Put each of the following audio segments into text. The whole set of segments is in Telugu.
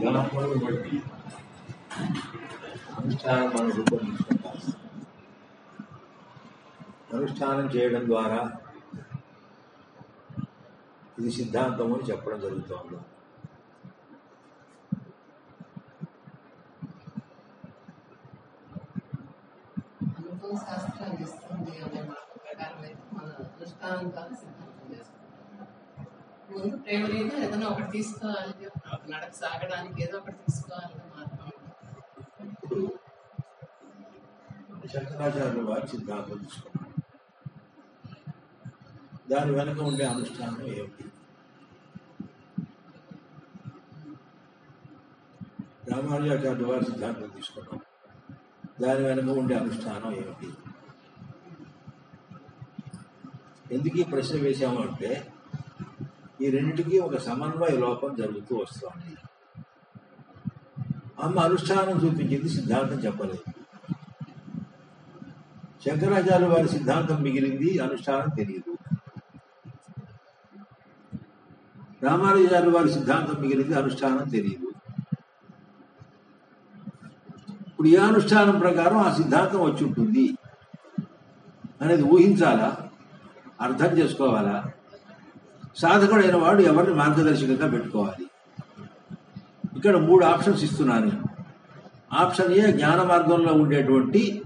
గణపను బట్టి అనుష్ఠానం మనం రూపొందించుకుంటాం అనుష్ఠానం చేయడం ద్వారా ఇది సిద్ధాంతం అని చెప్పడం జరుగుతోంది. శాస్త్రం శాస్త్రాన్ని ఇస్తుంది అనే మాట ప్రకారం అయితే మన అనుష్ఠానం ద్వారా సిద్ధాంతం ముందు ప్రేమ లేదు ఏదైనా ఒకటి తీసుకోవాలి ఒక నడక సాగడానికి ఏదో ఒకటి తీసుకోవాలని మార్గం ఇప్పుడు శంకరాచార్యుల వారి సిద్ధాంతం తీసుకున్నాం. దాని వెనుక ఉండే అనుష్ఠానం ఏమిటి? రామానుజాచార్యుల వారి సిద్ధాంతం తీసుకున్నాం. దాని వెనక ఉండే అనుష్ఠానం ఏమిటి? ఎందుకు ఈ ప్రశ్న వేశామంటే అంటే ఈ రెండింటికి ఒక సమన్వయ లోపం జరుగుతూ వస్తుంది. అమ్మ అనుష్ఠానం చూపించింది సిద్ధాంతం చెప్పలేదు. శంకరాచార్య వారి సిద్ధాంతం మిగిలింది అనుష్ఠానం తెలియదు. రామానుజాచార్య వారి సిద్ధాంతం మిగిలింది అనుష్ఠానం తెలియదు. ఇప్పుడు ఏ అనుష్ఠానం ప్రకారం ఆ సిద్ధాంతం వచ్చి ఉంటుంది. అనేది ఊహించాలా? అర్థం చేసుకోవాలా? సాధకుడైన వాడు ఎవరిని మార్గదర్శకంగా పెట్టుకోవాలి? ఇక్కడ మూడు ఆప్షన్స్ ఇస్తున్నాను. ఆప్షన్ ఏ జ్ఞాన మార్గంలో ఉండేటువంటి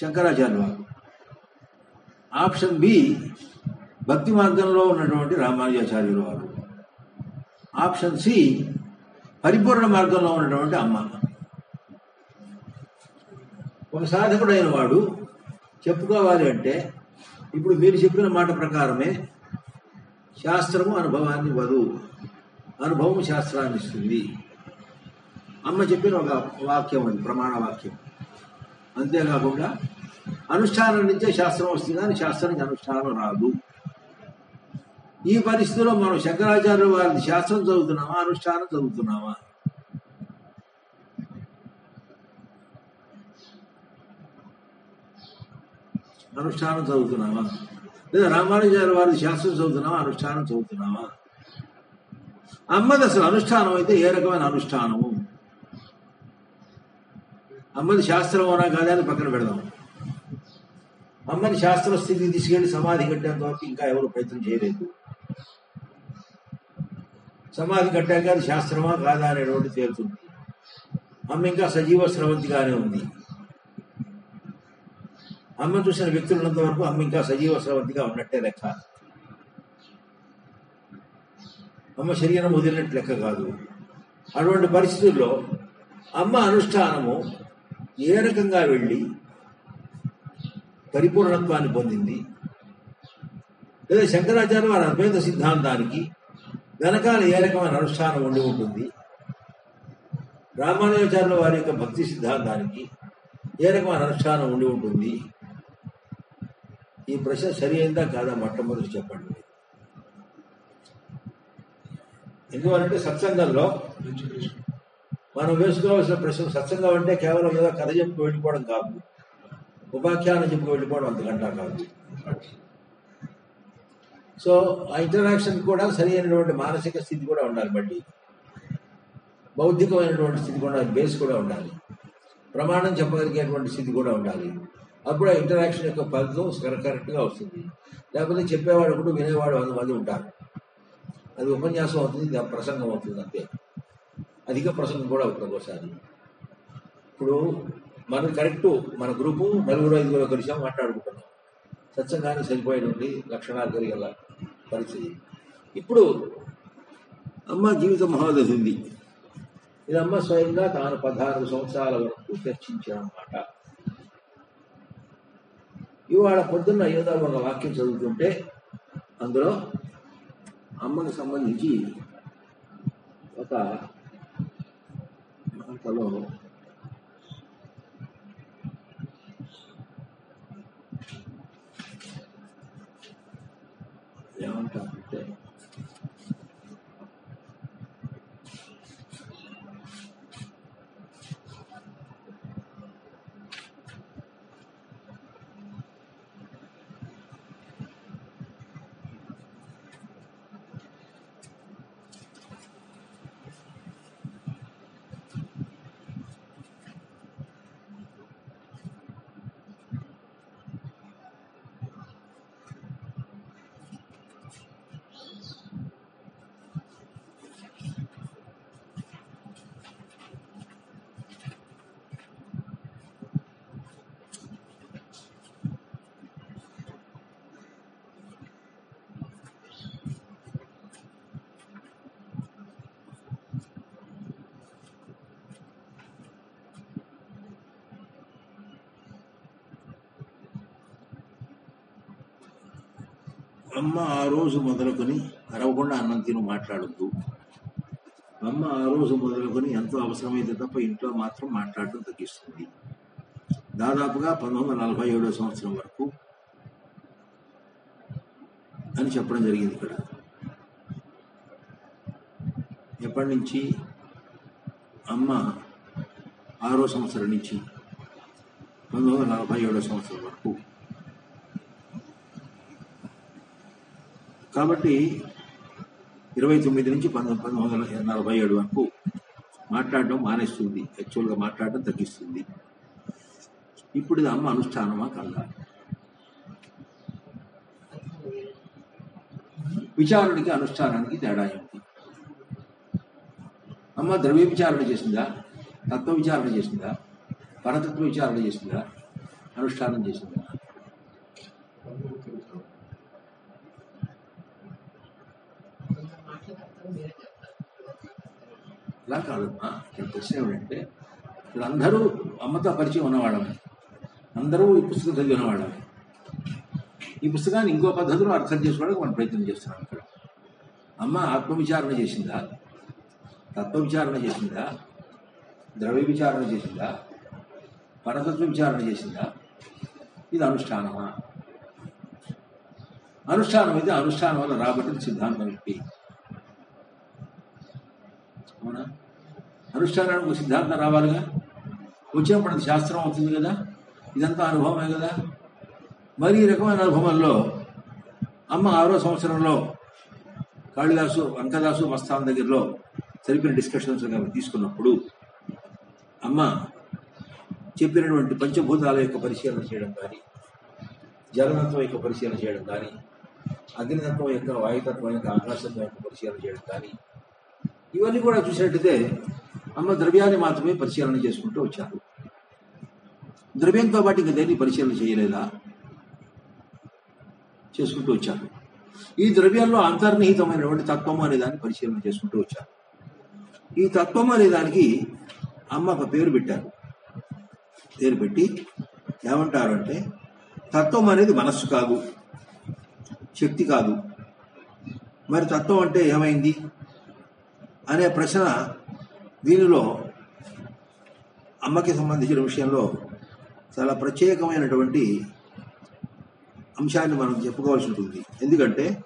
శంకరాచార్య వారు. ఆప్షన్ బి భక్తి మార్గంలో ఉన్నటువంటి రామానుజాచార్యుల వారు. ఆప్షన్ సి పరిపూర్ణ మార్గంలో ఉన్నటువంటి అమ్మ. ఒక సాధకుడైన వాడు చెప్పుకోవాలి అంటే ఇప్పుడు మీరు చెప్పిన మాట ప్రకారమే శాస్త్రము అనుభవాన్ని వదు అనుభవం శాస్త్రాన్ని ఇస్తుంది. అమ్మ చెప్పిన ఒక వాక్యం అది ప్రమాణ వాక్యం. అంతేకాకుండా అనుష్ఠానం నుంచే శాస్త్రం వస్తుంది కానీ శాస్త్రానికి అనుష్ఠానం రాదు. ఈ పరిస్థితిలో మనం శంకరాచార్య వారిని శాస్త్రం చదువుతున్నామా అనుష్ఠానం చదువుతున్నామా? అనుష్ఠానం చదువుతున్నామా లేదా రామానుజారి వారి శాస్త్రం చదువుతున్నామా అనుష్ఠానం చదువుతున్నామా అమ్మది అసలు అనుష్ఠానం అయితే ఏ రకమైన అనుష్ఠానము? అమ్మది శాస్త్రం అవునా కాదా అని పక్కన పెడదాం. అమ్మని శాస్త్ర స్థితికి తీసుకెళ్ళి సమాధి కట్టేంత వరకు ఇంకా ఎవరు ప్రయత్నం చేయలేదు. సమాధి కట్టాక అది శాస్త్రమా కాదా అనేటువంటి తేలుతుంది. అమ్మ ఇంకా సజీవ స్రవంతిగానే ఉంది. అమ్మ చూసిన వ్యక్తులున్నంత వరకు అమ్మ ఇంకా సజీవ స్రవంతిగా ఉన్నట్టే లెక్క. అమ్మ శరీరం వదిలినట్టు లెక్క కాదు. అటువంటి పరిస్థితుల్లో అమ్మ అనుష్ఠానము ఏ రకంగా వెళ్ళి పరిపూర్ణత్వాన్ని పొందింది? లేదా శంకరాచార్య వారి అద్వైత సిద్ధాంతానికి వెనకాల ఏ రకమైన అనుష్ఠానం ఉండి ఉంటుంది? రామానుజాచార్యుల వారి యొక్క భక్తి సిద్ధాంతానికి ఏ రకమైన అనుష్ఠానం ఉండి ఉంటుంది? ఈ ప్రశ్న సరి అయిందా కాదా మొట్టమొదటి చెప్పండి. ఎందువలంటే సత్సంగంలో మనం వేసుకోవాల్సిన ప్రశ్న సత్సంగం అంటే కేవలం ఏదో కథ చెప్పుకు వెళ్ళిపోవడం కాదు. ఉపాఖ్యానం చెప్పుకు వెళ్ళిపోవడం అంతకంటా కాదు. సో ఆ ఇంటరాక్షన్ కూడా సరి అయినటువంటి మానసిక స్థితి కూడా ఉండాలి మళ్ళీ. బౌద్ధికమైనటువంటి స్థితి కూడా బేస్ కూడా ఉండాలి. ప్రమాణం చెప్పగలిగేటువంటి స్థితి కూడా ఉండాలి. అప్పుడు ఆ ఇంటరాక్షన్ యొక్క ఫలితం కరెక్ట్గా వస్తుంది. లేకపోతే చెప్పేవాడు కూడా వినేవాడు వంద మంది ఉంటారు. అది ఉపన్యాసం అవుతుంది ప్రసంగం అవుతుంది అంతే. అధిక ప్రసంగం కూడా అవుతుంది ఒకసారి ఇప్పుడు మన కరెక్ట్ మన గ్రూపు నలుగురు ఐదుగురు కలిసాం మాట్లాడుకుంటున్నాం. సత్సంగానికి సరిపోయినటువంటి లక్షణాలు కలిగల పరిస్థితి. ఇప్పుడు అమ్మ జీవిత మహోదశ ఉంది. ఇది అమ్మ స్వయంగా తాను పదహారు సంవత్సరాల వరకు చర్చించిన మాట. ఇవాళ పొద్దున్న ఏదో ఒక వాక్యం చదువుతుంటే అందులో అమ్మకు సంబంధించి ఒక మాటలో ఏమంటారు? అమ్మ ఆ రోజు మొదలుకొని అరవకుండా అన్నం తిను మాట్లాడద్దు. అమ్మ ఆ రోజు మొదలుకొని ఎంతో అవసరమైతే తప్ప ఇంట్లో మాత్రం మాట్లాడటం తగ్గిస్తుంది. దాదాపుగా పంతొమ్మిది వందల నలభై ఏడో సంవత్సరం వరకు అని చెప్పడం జరిగింది ఇక్కడ. ఎప్పటి నుంచి అమ్మ ఆరో సంవత్సరం నుంచి పంతొమ్మిది వందల నలభై ఏడో సంవత్సరం వరకు కాబట్టి ఇరవై తొమ్మిది నుంచి పంతొమ్మిది పంతొమ్మిది వందల నలభై ఏడు వరకు మాట్లాడడం మానేస్తుంది. యాక్చువల్గా మాట్లాడడం తగ్గిస్తుంది. ఇప్పుడు ఇది అమ్మ అనుష్ఠానమా కాదా? విచారణకి అనుష్ఠానానికి తేడా ఏంటి అమ్మ ద్రవ్య విచారణ చేసిందా? తత్వ విచారణ చేసిందా? పరతత్వ విచారణ చేసిందా? అనుష్ఠానం చేసిందా కొంచెం మాట్లాడతాం మీరే చెప్తారు ఇలా కాదమ్మా ఇక్కడ ప్రశ్న ఏమిటంటే ఇక్కడ అందరూ అమ్మతో పరిచయం ఉన్నవాళ్ళమే. అందరూ ఈ పుస్తకం చదివి ఉన్నవాళ్ళమే. ఈ పుస్తకాన్ని ఇంకో పద్ధతిలో అర్థం చేసుకోవడానికి మనం ప్రయత్నం చేస్తున్నాం ఇక్కడ. అమ్మ ఆత్మవిచారణ చేసిందా? తత్వవిచారణ చేసిందా? ద్రవ్య విచారణ చేసిందా? పరతత్వ విచారణ చేసిందా? ఇది అనుష్ఠానమా? అనుష్ఠానం అయితే అనుష్ఠానం వల్ల రాబట్టిన సిద్ధాంతం ఏంటి? అవునా? అనుష్ఠానానికి ఒక సిద్ధాంతం రావాలిగా? వచ్చినప్పుడు అది శాస్త్రం అవుతుంది కదా? ఇదంతా అనుభవమే కదా? మరి ఈ రకమైన అనుభవంలో అమ్మ ఆరో సంవత్సరంలో కాళిదాసు అంకదాసు మస్తాన్ దగ్గరలో జరిపిన డిస్కషన్స్ తీసుకున్నప్పుడు అమ్మ చెప్పినటువంటి పంచభూతాల యొక్క పరిశీలన చేయడం కానీ జలతత్వం యొక్క పరిశీలన చేయడం కానీ అగ్నితత్వం యొక్క వాయుతత్వం యొక్క ఆకాశత్వం యొక్క పరిశీలన చేయడం కానీ ఇవన్నీ కూడా చూసినట్టయితే అమ్మ ద్రవ్యాన్ని మాత్రమే పరిశీలన చేసుకుంటూ వచ్చారు. ద్రవ్యంతో పాటు ఇంకా దేన్ని పరిశీలన చేయలేదా? చేసుకుంటూ వచ్చారు. ఈ ద్రవ్యాల్లో అంతర్నిహితమైనటువంటి తత్వం అనే దాన్ని పరిశీలన చేసుకుంటూ వచ్చారు. ఈ తత్వం అనే దానికి అమ్మ ఒక పేరు పెట్టారు. పేరు పెట్టి ఏమంటారు అంటే తత్వం అనేది మనస్సు కాదు శక్తి కాదు. మరి తత్వం అంటే ఏమైంది? అనే ప్రశ్న దీనిలో అమ్మకి సంబంధించిన విషయంలో చాలా ప్రత్యేకమైనటువంటి అంశాన్ని మనం చెప్పుకోవాల్సి ఉంటుంది. ఎందుకంటే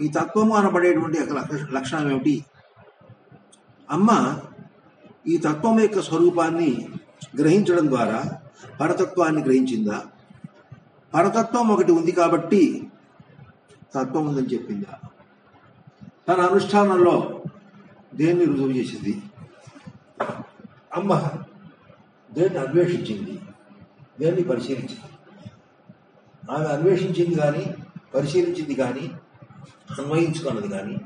ఈ తత్వము అనబడేటువంటి లక్ష- లక్షణం ఏమిటి? అమ్మ ఈ తత్వం యొక్క స్వరూపాన్ని గ్రహించడం ద్వారా పరతత్వాన్ని గ్రహించిందా? పరతత్వం ఒకటి ఉంది కాబట్టి తత్వం ఉందని చెప్పిందా? తన అనుష్ఠానంలో దేన్ని రుజువు చేసింది? అమ్మ దేన్ని అన్వేషించింది? దేన్ని పరిశీలించింది? ఆమె అన్వేషించింది కానీ పరిశీలించింది కానీ అన్వయించుకున్నది కానీ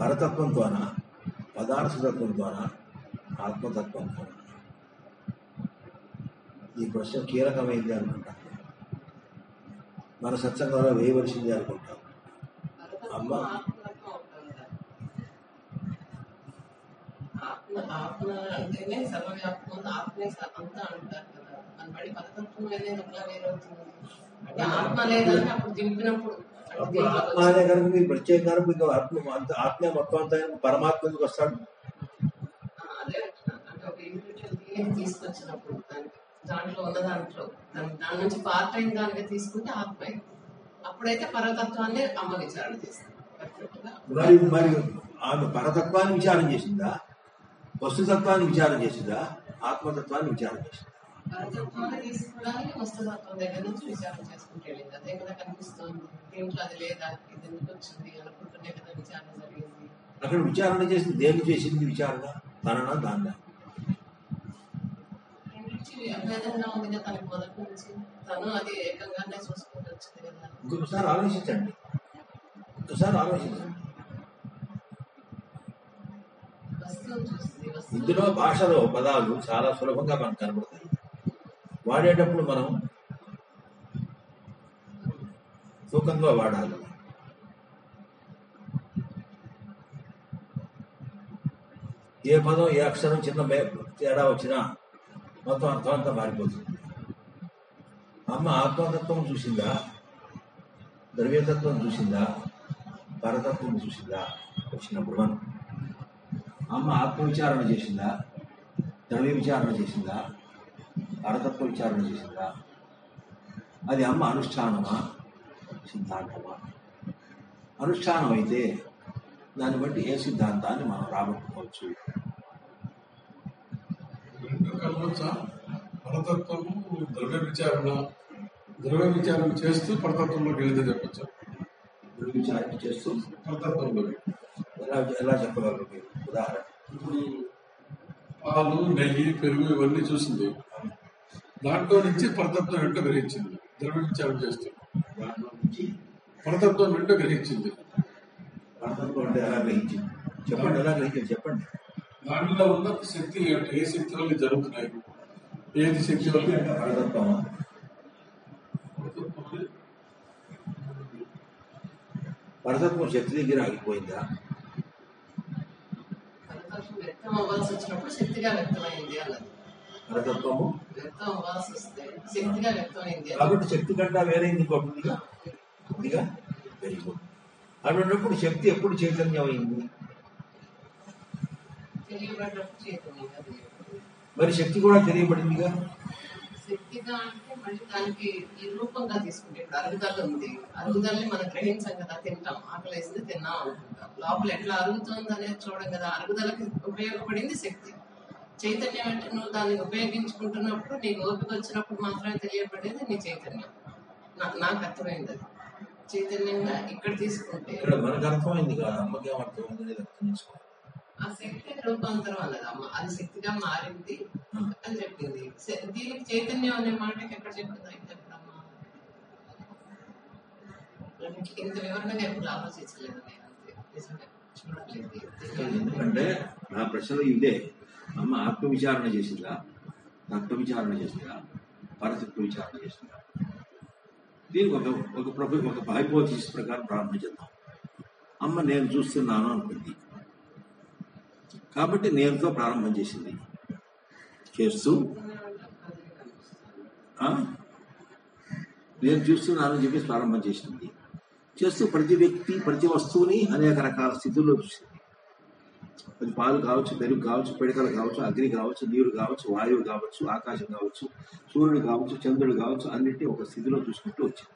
పరతత్వంతోనా పదార్థతత్వంతోనా ఆత్మతత్వంతోనా ఈ ప్రశ్న కీలకమైంది అనుకుంటాం. మన సత్సంగంలో వేయవలసింది అనుకుంటాం. అమ్మ. ఆత్మతత్వం ఉంటుంది కదా. ఆత్మ అంటేనే సర్వవ్యాప్తం ఆత్మే అంతా అంటారు కదా. దాన్ని బట్టి పరతత్వం అనేది ఎట్లా వేరవుతుంది. అంటే ఆత్మ లేదని అప్పుడు దింపినప్పుడు ఆత్మ అనే కనుక మీరు ప్రత్యేకంగా మీకు ఆత్మ అంత ఆత్మ మొత్తం అంతా పరమాత్మ ఎందుకు వస్తాడు? తీసుకొచ్చినప్పుడు దాంట్లో ఉన్న దాంట్లో. దాని నుంచి పార్ట్ అయిన దానిగా తీసుకుంటే ఆత్మ. అప్పుడైతే పరతత్వాన్ని అమ్మ విచారణ చేస్తుంది. మరి మరి ఆమె పరతత్వాన్ని విచారం చేసిందా? వస్తుతత్వాన్ని విచారం చేసిందా? ఆత్మతత్వాన్ని విచారం చేసిందా? అక్కడ విచారణ చేసింది. దేన్ని చేసింది విచారణ? తననా దాన్నా? ఇంకొకసారి ఆలోచించండి. ఇంకొకసారి ఆలోచించండి వస్తువుని చూస్తుంది వస్తువు ఇందులో భాషలో పదాలు చాలా సులభంగా మనకు కనబడతాయి వాడేటప్పుడు మనం తూకంగా వాడాలి. ఏ పదం ఏ అక్షరం చిన్న మే- తేడా వచ్చినా మొత్తం అర్థం అంతా మారిపోతుంది. అమ్మ ఆత్మతత్వం చూసిందా? ద్రవ్యతత్వం చూసిందా? పరతత్వం చూసిందా? వచ్చినప్పుడు మనం అమ్మ ఆత్మవిచారణ చేసిందా? ద్రవ్య విచారణ చేసిందా? పరతత్వ విచారణ చేసిందా? అది అమ్మ అనుష్ఠానమా? సిద్ధాంతమా? అనుష్ఠానం అయితే దాన్ని బట్టి ఏ సిద్ధాంతాన్ని మనం రాబట్టుకోవచ్చు? పరతత్వము ద్రవ్య విచారణ ద్రవ్య విచారణ చేస్తూ పరతత్వంలోకి వెళ్తే చెప్పచ్చు. ద్రవ్య విచారణ చేస్తూ పరతత్వంలోకి. ఎలా ఎలా చెప్పగలరు మీరు? ఉదాహరణ. ఇప్పుడు పాలు నెయ్యి పెరుగు ఇవన్నీ చూసింది. దాంట్లో నుంచి పరతత్వం వెంట గ్రహించింది. ద్రవ్య విచారణ చేస్తూ దాంట్లో నుంచి పరతత్వం వెంట గ్రహించింది. పరతత్వం అంటే ఎలా గ్రహించింది? చెప్పండి ఎలా గ్రహించింది? చెప్పండి. దాంట్లో ఉన్న శక్తి ఏంటి? ఏ శక్తి వల్ల జరుగుతున్నాయి? ఏది శక్తి వల్ల? పరతత్వం శక్తి దగ్గర ఆగిపోయిందా? వ్యక్తం అవ్వాల్సి వచ్చినప్పుడు శక్తిగా వ్యక్తమైంది అన్నది. పరతత్వము వ్యక్తం అవ్వాల్సి వస్తే శక్తిగా వ్యక్తమైంది కాబట్టి శక్తి కంటా వేరే ఇంకోటి ఉందిగా? ఉందిగా? వెరీ గుడ్ అటువంటిప్పుడు శక్తి ఎప్పుడు చైతన్యమైంది? మరి శక్తి కూడా తెలియబడిందిగా? శక్తిగా అంటే మళ్ళీ దానికి ఈ రూపంగా తీసుకుంటే ఇప్పుడు అరుగుదల ఉంది. అరుగుదలని మనం గ్రహించాం కదా తింటాం. ఆకలి వేసింది తిన్నాం అనుకుంటాం. లోపల ఎట్లా అరుగుతుంది అనేది చూడం కదా. అరుగుదలకి ఉపయోగపడింది శక్తి. చైతన్యం అంటే నువ్వు దాన్ని ఉపయోగించుకుంటున్నప్పుడు నీకు ఓపిక వచ్చినప్పుడు మాత్రమే తెలియబడేది నీ చైతన్యం. నాకు నాకు అర్థమైంది అది. చైతన్యంగా ఇక్కడ తీసుకుంటే ఇక్కడ మనకు అర్థమైంది కదా అమ్మకి అర్థమైంది అర్థం ఆ శక్తి రూపాంతరం అన్నది అమ్మ అది శక్తిగా మారింది అని చెప్పింది. దీనికి చైతన్యం అనే మాటకి ఎక్కడ చెప్పింది అయితే ఇంత వివరణగా ఎప్పుడు ఆలోచించలేదు ఎందుకంటే నా ప్రశ్నలు ఇదే. అమ్మ ఆత్మ విచారణ చేసిందా? తత్వ విచారణ చేసిందా? పరతత్వ విచారణ చేసిందా? దీనికి ఒక ఒక ప్రభు ఒక హైపోథిస్ ప్రకారం ప్రారంభం చేద్దాం. అమ్మ నేను చూస్తున్నాను అనుకుంది. కాబట్టి నేరుతో ప్రారంభం చేసింది. చేస్తూ నేను చూస్తున్నాను అని చెప్పేసి ప్రారంభం చేసింది. చేస్తూ ప్రతి వ్యక్తి ప్రతి వస్తువుని అనేక రకాల స్థితుల్లో చూసింది. అది పాలు కావచ్చు పెరుగు కావచ్చు పిడకలు కావచ్చు అగ్ని కావచ్చు నీరు కావచ్చు వాయువు కావచ్చు ఆకాశం కావచ్చు సూర్యుడు కావచ్చు చంద్రుడు కావచ్చు అన్నిటినీ ఒక స్థితిలో చూసుకుంటూ వచ్చింది.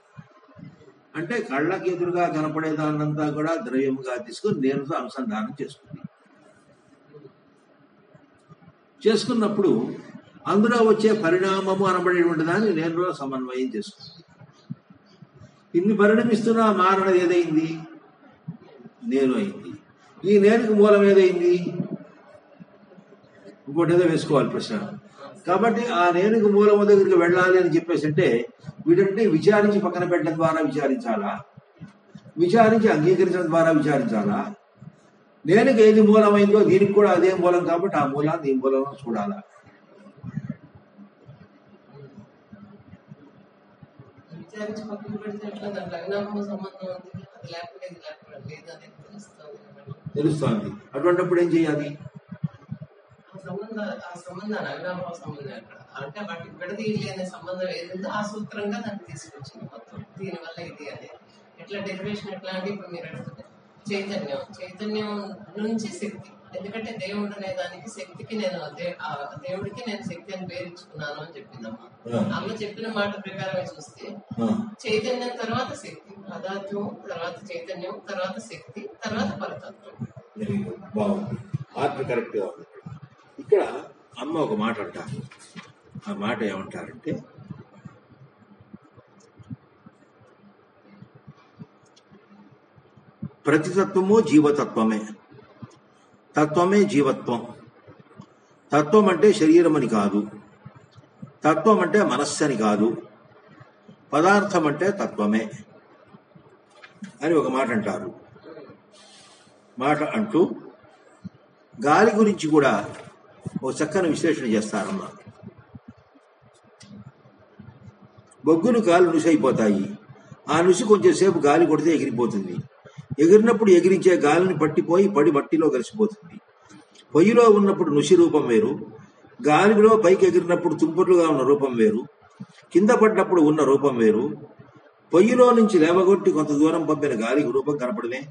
అంటే కళ్ళకి ఎదురుగా కనపడే దాన్నంతా కూడా ద్రవ్యముగా తీసుకుని నేనుతో అనుసంధానం చేసుకుంది. చేసుకున్నప్పుడు అందులో వచ్చే పరిణామము అనబడేటువంటి దాన్ని నేనులో సమన్వయం చేసుకుంది. ఇన్ని పరిణమిస్తున్నా మారణ ఏదైంది? నేను అయింది. ఈ నేనుకు మూలం ఏదైంది? ఇంకోటి ఏదో వేసుకోవాలి ప్రశ్న. కాబట్టి ఆ నేనుకు మూలం దగ్గరికి వెళ్ళాలి అని చెప్పేసి అంటే వీటంటే విచారించి పక్కన పెట్టడం ద్వారా విచారించాలా? విచారించి అంగీకరించడం ద్వారా విచారించాలా? నేనుకు ఏది మూలమైందో దీనికి కూడా అదే మూలం కాబట్టి ఆ మూలాన్ని ఈ మూలంలో చూడాలా? తెలుస్తుంది? అటువంటిప్పుడు ఏం చేయాలి? ఆ సంబంధ చైతన్యం. చైతన్యం నుంచి శక్తి. ఎందుకంటే దేవుడు అనే దానికి శక్తికి నేను దేవుడికి నేను శక్తి అని పేరించుకున్నాను అని చెప్పిందమ్మా. ఆ. అమ్మ చెప్పిన మాట ప్రకారమే చూస్తే చైతన్యం తర్వాత శక్తి పదార్థం తర్వాత చైతన్యం తర్వాత శక్తి తర్వాత పరతత్వం. వెరీ గుడ్ బాగుంది. ఆర్డర్ కరెక్ట్గా ఉంది. ఇక్కడ అమ్మ ఒక మాట అంటారు. ఆ మాట ఏమంటారంటే ప్రతితత్వము జీవతత్వమే. తత్వమే జీవత్వం. తత్వం అంటే శరీరం అని కాదు. తత్వం అంటే మనస్సు అని కాదు. పదార్థం అంటే తత్వమే అని ఒక మాట అంటారు. మాట అంటూ గాలి గురించి కూడా ఒక చక్కని విశ్లేషణ చేస్తారమ్మా. బొగ్గును కాలు నుసైపోతాయి. ఆ నుసి కొంచెంసేపు గాలి కొడితే ఎగిరిపోతుంది. ఎగిరినప్పుడు ఎగిరించే గాలిని పట్టిపోయి పడి మట్టిలో కలిసిపోతుంది. పొయ్యిలో ఉన్నప్పుడు నుషి రూపం వేరు. గాలిలో పైకి ఎగిరినప్పుడు తుంపట్లుగా ఉన్న రూపం వేరు. కింద పడ్డప్పుడు ఉన్న రూపం వేరు. పొయ్యిలో నుంచి లేవగొట్టి కొంత దూరం పంపిన గాలికి రూపం కనపడమే?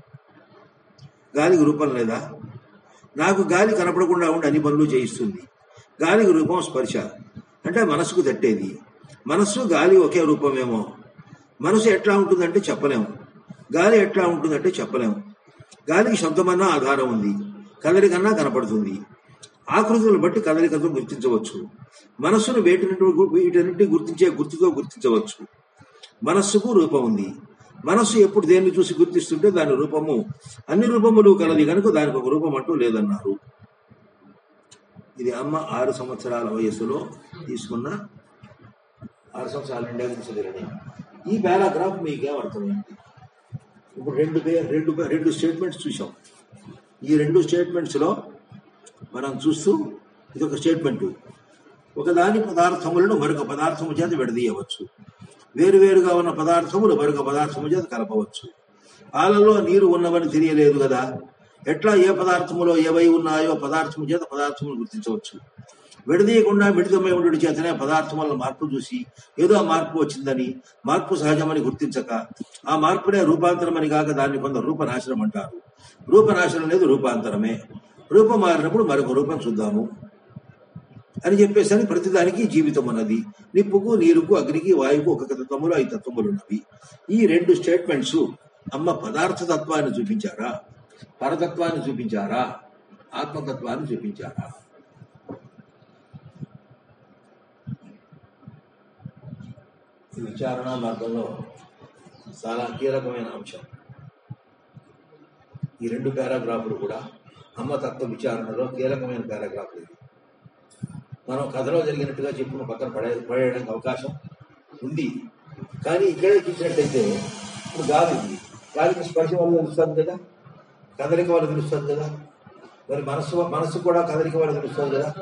గాలికి రూపం లేదా? నాకు గాలి కనపడకుండా ఉండి అన్ని పనులు చేయిస్తుంది. గాలికి రూపం స్పర్శ. అంటే మనసుకు తట్టేది. మనస్సు గాలి ఒకే రూపమేమో. మనసు ఎట్లా ఉంటుందంటే చెప్పలేము. గాలి ఎట్లా ఉంటుందంటే చెప్పలేము. గాలికి శబ్దమన్నా ఆధారం ఉంది. కదలికన్నా కనపడుతుంది. ఆకృతులను బట్టి కదలికతో గుర్తించవచ్చు. మనస్సును వేటిని వీటన్నింటినీ గుర్తించే గుర్తుతో గుర్తించవచ్చు. మనస్సుకు రూపం ఉంది. మనస్సు ఎప్పుడు దేన్ని చూసి గుర్తిస్తుంటే దాని రూపము. అన్ని రూపములు కలది కనుక దానికి ఒక రూపం అంటూ లేదన్నారు. ఇది అమ్మ ఆరు సంవత్సరాల వయస్సులో తీసుకున్న ఆరు సంవత్సరాల నిండా ఈ పారాగ్రాఫ్ మీకేం అర్థమైంది? ఇప్పుడు రెండు రెండు పే- రెండు స్టేట్మెంట్స్ చూసాం ఈ రెండు స్టేట్మెంట్స్లో మనం చూస్తూ ఇది ఒక స్టేట్మెంట్ ఒకదాని పదార్థములను మరొక పదార్థము చేత విడదీయవచ్చు. వేరువేరుగా ఉన్న పదార్థములు మరొక పదార్థము చేత కలపవచ్చు. పాలలో నీరు ఉన్నవని తెలియలేదు కదా? ఎట్లా ఏ పదార్థములో ఏవై ఉన్నాయో పదార్థము చేత పదార్థములు గుర్తించవచ్చు? విడదీయకుండా మిడితమై ఉండు చేతనే వల్ల మార్పు చూసి ఏదో ఆ మార్పు వచ్చిందని మార్పు సహజమని గుర్తించక ఆ మార్పునే రూపాంతరమని కాక దాన్ని కొందరు రూపనాశనం అంటారు. రూపనాశనం అనేది రూపాంతరమే. రూపం మారినప్పుడు మరొక రూపం చూద్దాము. అని చెప్పేసరి ప్రతిదానికి జీవితం ఉన్నది. నిప్పుకు నీరుకు అగ్నికి వాయువుకు ఒక తత్వములు ఐదు తత్వములు ఉన్నవి. ఈ రెండు స్టేట్మెంట్స్ అమ్మ పదార్థ తత్వాన్ని చూపించారా? పరతత్వాన్ని చూపించారా? ఆత్మతత్వాన్ని చూపించారా? ఈ విచారణ మార్గంలో చాలా కీలకమైన అంశం. ఈ రెండు పారాగ్రాఫ్లు కూడా అమ్మ తత్వ విచారణలో కీలకమైన పారాగ్రాఫ్లు ఇది. మనం కథలో జరిగినట్టుగా చెప్పుకున్న పక్కన పడే పడేయడానికి అవకాశం ఉంది. కానీ ఇక్కడే చూసినట్టయితే ఇప్పుడు గాలి ఉంది. గాలికి స్పర్శ వల్ల తెలుస్తుంది కదా? కదలిక వల్ల తెలుస్తుంది కదా? మరి మనసు మనసు కూడా కదలిక వల్ల తెలుస్తుంది కదా?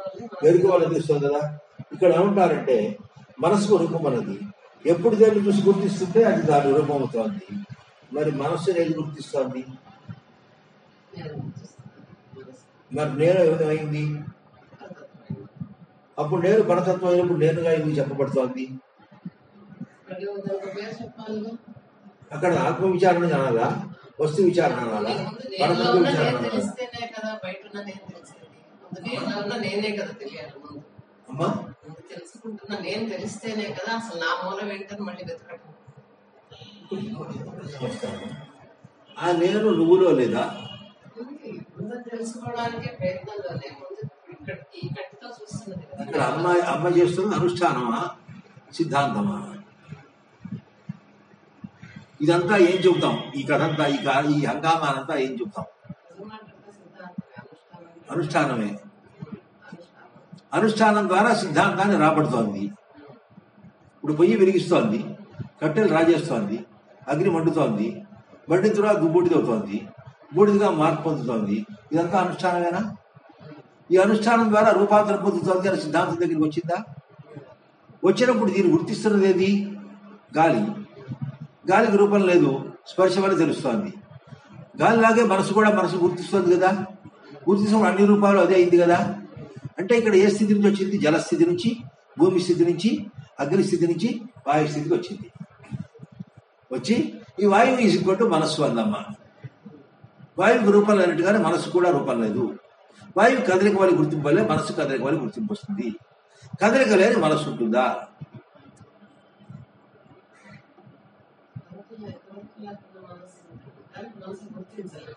ఎరుక వల్ల తెలుస్తుంది కదా? ఇక్కడ ఏమంటారంటే మనసుకు రూపం అన్నది. ఎప్పుడు దేన్ని చూసి గుర్తిస్తుంటే అది దాని రూపం అవుతోంది మరి మనస్సు ఏది గుర్తిస్తోంది? మరి నేను ఏమైంది. అప్పుడు నేను పరతత్వం అయినప్పుడు నేనుగా ఎందుకు చెప్పబడుతోంది? అక్కడ ఆత్మ విచారణ అనాలా వస్తు విచారణ అనాలా పరతత్వ విచారణ అనాలా అమ్మా తెలుసుకుంటున్న. నేను తెలిస్తేనే కదా అసలు నా మూలం ఏంటని మళ్ళీ వెతకడం ఆ నేను నువ్వులో లేదా. ముందు తెలుసుకోవడానికే ప్రయత్నంలోనే ముందు ఇక్కడ ఈ కట్టితో చూస్తున్నది కదా. ఇక్కడ అమ్మాయి అమ్మ చేస్తున్నది అనుష్ఠానమా? సిద్ధాంతమా? ఇదంతా ఏం చెబుతాం? ఈ కథ అంతా ఈ ఈ హంగామానంతా ఏం చెబుతాం? అనుష్ఠానమే. అనుష్ఠానం ద్వారా సిద్ధాంతాన్ని రాబడుతోంది. ఇప్పుడు పొయ్యి వెలిగిస్తోంది కట్టెలు రాజేస్తోంది అగ్ని మండుతోంది మండిన తర్వాత బూడిదవుతోంది బూడిదగా మార్పు పొందుతోంది. ఇదంతా అనుష్ఠానమేనా? ఈ అనుష్ఠానం ద్వారా రూపాంతరం పొందుతోంది అని సిద్ధాంతం దగ్గరికి వచ్చిందా? వచ్చినప్పుడు దీన్ని గుర్తిస్తున్నది ఏది గాలి. గాలికి రూపం లేదు స్పర్శ వల్ల తెలుస్తోంది. గాలిలాగే మనసు కూడా మనసు గుర్తిస్తుంది కదా? గుర్తిస్తున్న అన్ని రూపాలు అదే అయింది కదా? అంటే ఇక్కడ ఏ స్థితి నుంచి వచ్చింది? జలస్థితి నుంచి భూమి స్థితి నుంచి అగ్ని స్థితి నుంచి వాయు స్థితికి వచ్చింది. వచ్చి ఈ వాయువు ఈసుకొట్టు మనస్సు అందమ్మ వాయువుకి రూపం లేనట్టుగానే మనసు కూడా రూపం లేదు. వాయువు కదలిక వాళ్ళు గుర్తింపు వల్లే మనసు కదలిక వాళ్ళు గుర్తింపు వస్తుంది. కదలిక లేని మనసు ఉంటుందా మనసు ఉంటుంది.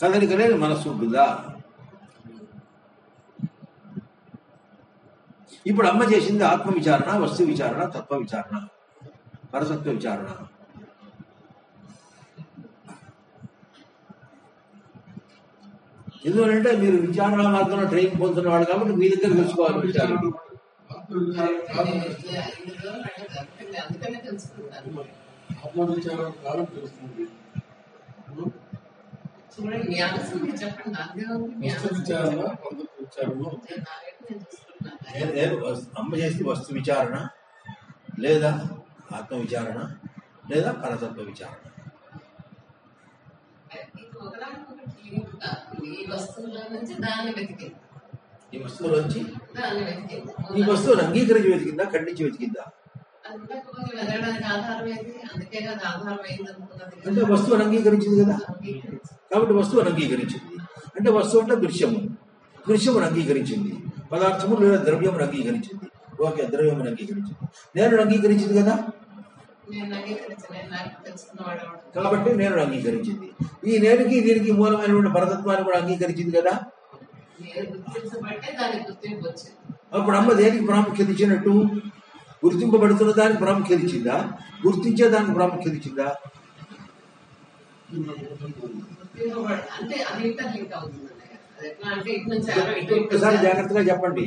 కదలిక లేని మనస్సు ఉంటుందా? ఇప్పుడు అమ్మ చేసింది ఆత్మ విచారణ వస్తు విచారణ తత్వ విచారణ పరసత్వ విచారణ. ఎందుకంటే మీరు విచారణ మార్గంలో ట్రైనింగ్ పొందుతున్న వాళ్ళు కాబట్టి మీ దగ్గర తెలుసుకోవాలి విచారణ. చెప్పండి. అమ్మ చేసి వస్తు విచారణ లేదా ఆత్మ విచారణ. లేదా పరతత్వ విచారణ. ఈ వస్తువుల నుంచి ఈ వస్తువును అంగీకరించి వెతికిందా? ఖండించి వెతికిందా? అంటే వస్తువును అంగీకరించింది కదా. కాబట్టి వస్తువును అంగీకరించింది. అంటే వస్తువు అంటే దృశ్యము. దృశ్యమును అంగీకరించింది. పదార్థము లేదా ద్రవ్యమును అంగీకరించింది. ఓకే ద్రవ్యమును అంగీకరించింది. నేను అంగీకరించింది కదా? కాబట్టి నేను అంగీకరించింది. ఈ నేనుకి దీనికి మూలమైనటువంటి పరతత్వాన్ని కూడా అంగీకరించింది కదా? అప్పుడు అమ్మ దేనికి ప్రాముఖ్యత ఇచ్చినట్టు? గుర్తింపబడుతున్న దానికి ప్రాముఖ్యత ఇచ్చిందా? గుర్తించే దానికి ప్రాముఖ్యత ఇచ్చిందా? అంటే ఒక్కసారి జాగ్రత్తగా చెప్పండి.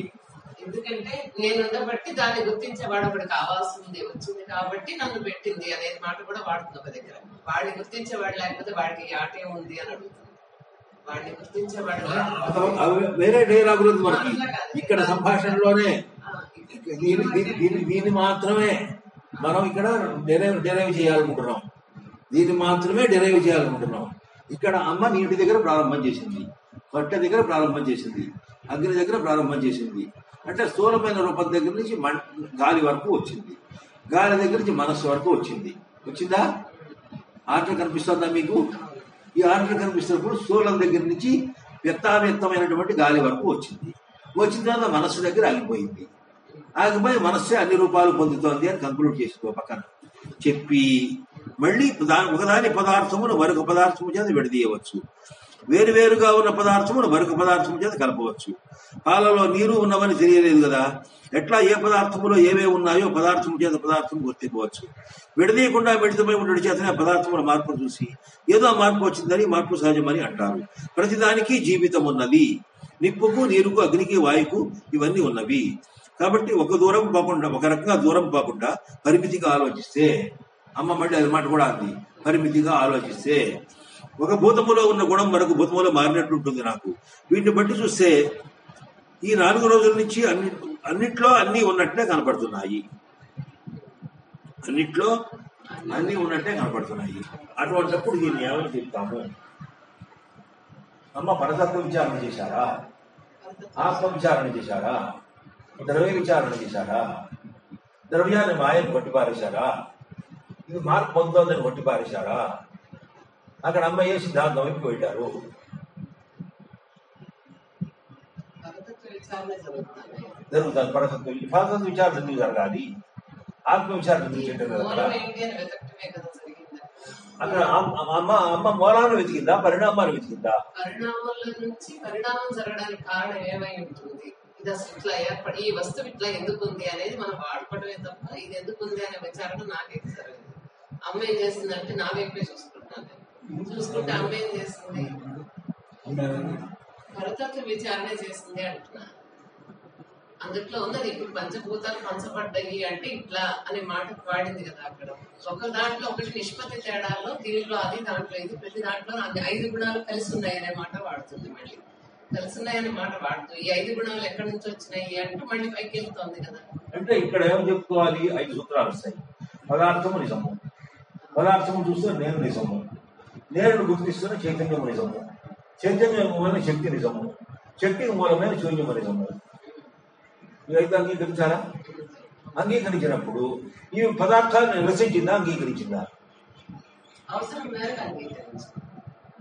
ఎందుకంటే నేను ఉండబట్టి దాన్ని గుర్తించేవాడు ఒకటి కావాల్సింది వచ్చింది కాబట్టి నన్ను పెట్టింది అనేది మాట కూడా వాడుతుంది ఒక దగ్గర. వాడిని గుర్తించేవాడు లేకపోతే వాడికి ఆట ఉంది అని అడుగుతుంది. వాడిని గుర్తించేవాడు వేరే డైలాగులు ఉంది మనకి. ఇక్కడ సంభాషణలోనే దీన్ని మాత్రమే మనం ఇక్కడ డెరైవ్ డెరైవ్ చేయాలనుకుంటున్నాం. దీన్ని మాత్రమే డెరైవ్ చేయాలనుకుంటున్నాం. ఇక్కడ అమ్మ నీటి దగ్గర ప్రారంభం చేసింది. పట్టె దగ్గర ప్రారంభం చేసింది అగ్ని దగ్గర ప్రారంభం చేసింది. అంటే స్థూలమైన రూపం దగ్గర నుంచి గాలి వరకు వచ్చింది. గాలి దగ్గర నుంచి మనస్సు వరకు వచ్చింది. వచ్చిందా? ఆటలు కనిపిస్తుందా మీకు? ఈ ఆటలు కనిపిస్తున్నప్పుడు స్థూలం దగ్గర నుంచి వ్యక్తావ్యక్తమైనటువంటి గాలి వరకు వచ్చింది. వచ్చిన తర్వాత మనస్సు దగ్గర ఆగిపోయింది. ఆగిపోయి మనస్సే అన్ని రూపాలు పొందుతోంది అని కంక్లూడ్ చేసుకో పక్కన. చెప్పి మళ్ళీ ఒకదాని పదార్థమును మరొక పదార్థము చేత విడదీయవచ్చు. వేరువేరుగా ఉన్న పదార్థమును మరొక పదార్థము చేత కలపవచ్చు. పాలలో నీరు ఉన్నవని తెలియలేదు కదా? ఎట్లా ఏ పదార్థములో ఏవే ఉన్నాయో పదార్థము చేత పదార్థం గుర్తింపవచ్చు. విడదీయకుండా మిడితమై ఉండడం చేతనే పదార్థముల మార్పును చూసి ఏదో మార్పు వచ్చిందని మార్పు సహజమని అంటారు. ప్రతిదానికి జీవితం ఉన్నది నిప్పుకు నీరుకు అగ్నికి వాయుకు ఇవన్నీ ఉన్నవి. కాబట్టి ఒక దూరం పోకుండా ఒక రకంగా దూరం పోకుండా పరిమితిగా ఆలోచిస్తే అమ్మ మళ్ళీ అది మాట కూడా అంది పరిమితిగా ఆలోచిస్తే ఒక భూతములో ఉన్న గుణం మరొక భూతములో మారినట్టు ఉంటుంది నాకు. వీటిని బట్టి చూస్తే ఈ నాలుగు రోజుల నుంచి అన్ని అన్నిట్లో అన్ని ఉన్నట్టే కనపడుతున్నాయి. అన్నిట్లో అన్ని ఉన్నట్టే కనపడుతున్నాయి. అటువంటిప్పుడు దీన్ని ఏమని చెప్తాము? అమ్మ పరతత్వ విచారణ చేశారా? ఆత్మ విచారణ చేశారా? ద్రవ్య విచారణ చేశారా? ద్రవ్యాన్ని మాయను కొట్టిపారేశారా? ఇది మార్పు పొందుతోందని కొట్టిపారేశారా? అక్కడ అమ్మ ఏ సిద్ధాంతం వైపు వెళ్ళారు పరతత్వ విచారణ జరుగుతుంది జరుగుతుంది పరతత్వ విచారణ ఎందుకు జరగాలి ఆత్మ విచారణ ఎందుకు చేయటం అక్కడ? అమ్మ అమ్మ అమ్మ మూలాన్ని వెతికిందా పరిణామాన్ని వెతికిందా? పరిణామాల నుంచి పరిణామం జరగడానికి కారణం ఏమై ఉంటుంది ఇది అసలు ఇట్లా ఏర్పడి ఈ వస్తువు ఇట్లా ఎందుకు ఉంది అనేది మనం వాడుకోవడమే తప్ప ఇది ఎందుకు ఉంది అనే విచారణ నాకైతే జరగదు అమ్మ ఏం చేసిందంటే నా వైపే చూసుకుంటున్నాను చూసుకుంటే అమ్మ ఏం చేసింది పరతత్వ విచారణ చేసింది అంటున్నా. అందుట్లో ఉన్నది ఇప్పుడు పంచభూతాలు పంచబడ్డాయి అంటే ఇట్లా అనే మాట వాడింది కదా అక్కడ. ఒక దాంట్లో ఒకటి నిష్పత్తి తేడాల్లో దీనిలో అది దాంట్లో ఇది ప్రతి దాంట్లో ఐదు గుణాలు కలిసి ఉన్నాయి అనే మాట వాడుతుంది మళ్ళీ. కలిసి ఉన్నాయి మాట వాడుతూ ఈ ఐదు గుణాలు ఎక్కడి నుంచి వచ్చినాయి అంటూ మళ్ళీ పైకి వెళ్తోంది కదా. అంటే ఇక్కడ ఏం చెప్పుకోవాలి? ఐదు సూత్రాలు వస్తాయి. పదార్థము నిజము. పదార్థము చూస్తే నేను నిజము. నేను గుర్తిస్తున్న చైతన్యము నిజము. చైతన్యం మూలమైన శక్తి నిజము. శక్తికి మూలమైన శూన్యము నిజము. ఇవైతే అంగీకరించారా? అంగీకరించినప్పుడు ఈ పదార్థాలను నిరసించిందా అంగీకరించిందా?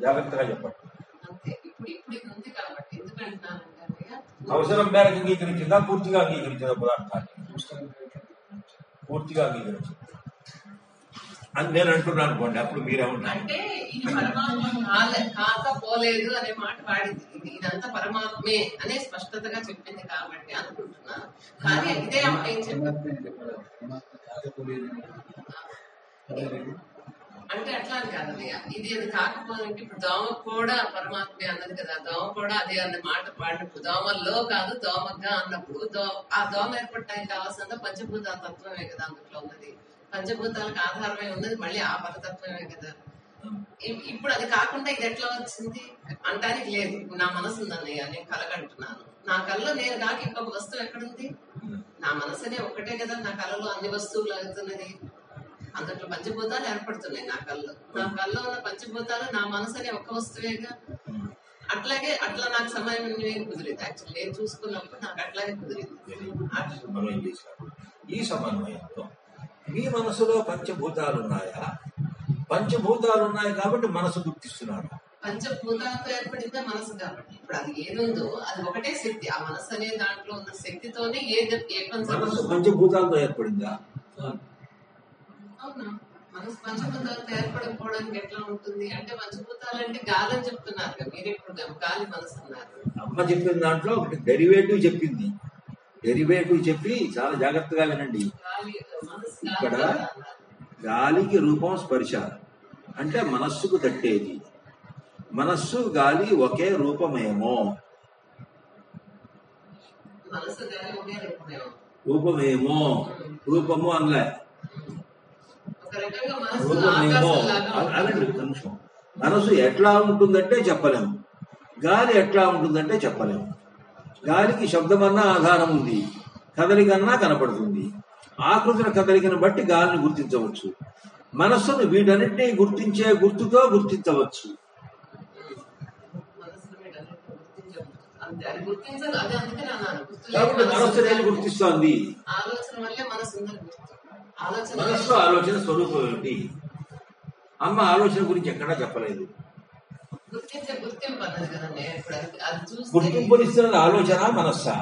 జాగ్రత్తగా చెప్పండి. అవసరం మేరకు అంగీకరించిందా పూర్తిగా అంగీకరించిందా పదార్థాన్ని? పూర్తిగా అంగీకరించింది. అని నేను అంటున్నాను అనుకోండి అప్పుడు మీరేమంటారు అంటే ఇది పరమాత్మ అనే మాట వాడింది ఇది ఇదంతా పరమాత్మే అనే స్పష్టతగా చెప్పింది కాబట్టి అనుకుంటున్నాను కానీ ఇదే అమ్మ ఏం చెప్పారు? అంటే అట్లా అని కాదు అన్నయ్య. ఇది అది కాకపోతే ఇప్పుడు దోమ కూడా పరమాత్మే అన్నది కదా. దోమ కూడా అదే అన్న మాట వాడినప్పుడు దోమల్లో కాదు దోమగా అన్నప్పుడు దో ఆ దోమ ఏర్పడటానికి కావాల్సినంత పంచభూతాల తత్వమే కదా అందులో ఉన్నది. పంచభూతాలకు ఆధారమై ఉన్నది మళ్ళీ ఆ పరతత్వమే కదా. ఇప్- ఇప్పుడు అది కాకుండా ఇది ఎట్లా వచ్చింది? అంటానికి లేదు. నా మనసు ఉందన్నయ్య నేను కలగంటున్నాను. నా కళ్ళలో నేను కాక ఇంకొక వస్తువు ఎక్కడుంది? నా మనసునే ఒక్కటే కదా నా కళ్ళలో అన్ని వస్తువులు అవుతున్నది. అందులో పంచభూతాలు ఏర్పడుతున్నాయి నా కళ్ళు నా కళ్ళలో ఉన్న పంచభూతాలు నా మనసు అనే ఒక్క వస్తువేగా? అట్లాగే అట్లా నాకు సమయం కుదిరింది. యాక్చువల్లీ నేను చూసుకున్నప్పుడు నాకు అట్లాగే కుదిరింది. ఈ సమన్వయంలో మీ మనసులో పంచభూతాలు ఉన్నాయా పంచభూతాలు ఉన్నాయి కాబట్టి మనసు గుర్తిస్తున్నారా పంచభూతాలతో ఏర్పడిందే మనసు కాబట్టి. ఇప్పుడు అది ఏదుందో అది ఒకటే శక్తి. ఆ మనసు అనే దాంట్లో ఉన్న శక్తితోనే ఏ పంచభూతం పంచభూతాలతో ఏర్పడిందా? అవునా? మనసు పంచభూతాలతో ఏర్పడకపోవడానికి ఎట్లా ఉంటుంది? అంటే పంచభూతాలు అంటే గాలి అని చెప్తున్నారు మీరు ఇప్పుడు గాలి మనసు అన్నారు. అమ్మ చెప్పిన దాంట్లో ఒకటి డెరివేటివ్ చెప్పింది. డెరివేటివ్ చెప్పి చాలా జాగ్రత్తగా వినండి. ఇక్కడ. గాలికి రూపం స్పర్శ అంటే మనస్సుకు తట్టేది. మనస్సు గాలి ఒకే రూపమేమో. రూపమేమో. రూపము అనలే. రూపమేమో. అలాంటి నిమిషం. మనసు ఎట్లా ఉంటుందంటే చెప్పలేము. గాలి ఎట్లా ఉంటుందంటే చెప్పలేము. గాలికి శబ్దమన్నా ఆధారం ఉంది. కదలికన్నా కనపడుతుంది. ఆకృతుల కదలికను బట్టి గాలిని గుర్తించవచ్చు. మనస్సును వీటన్నిటినీ గుర్తించే గుర్తుతో గుర్తించవచ్చు. కాబట్టి మనస్సు నేను గుర్తిస్తోంది? మనసు ఆలోచన మనస్సు ఆలోచన స్వరూపం ఏంటి అమ్మ ఆలోచన గురించి ఎక్కడా చెప్పలేదు. గుర్తించే గుర్తింపు అన్నది కదండి. ఇప్పుడు అది అది చూస్తే గుర్తింపునిస్తున్నది ఆలోచన మనస్సా.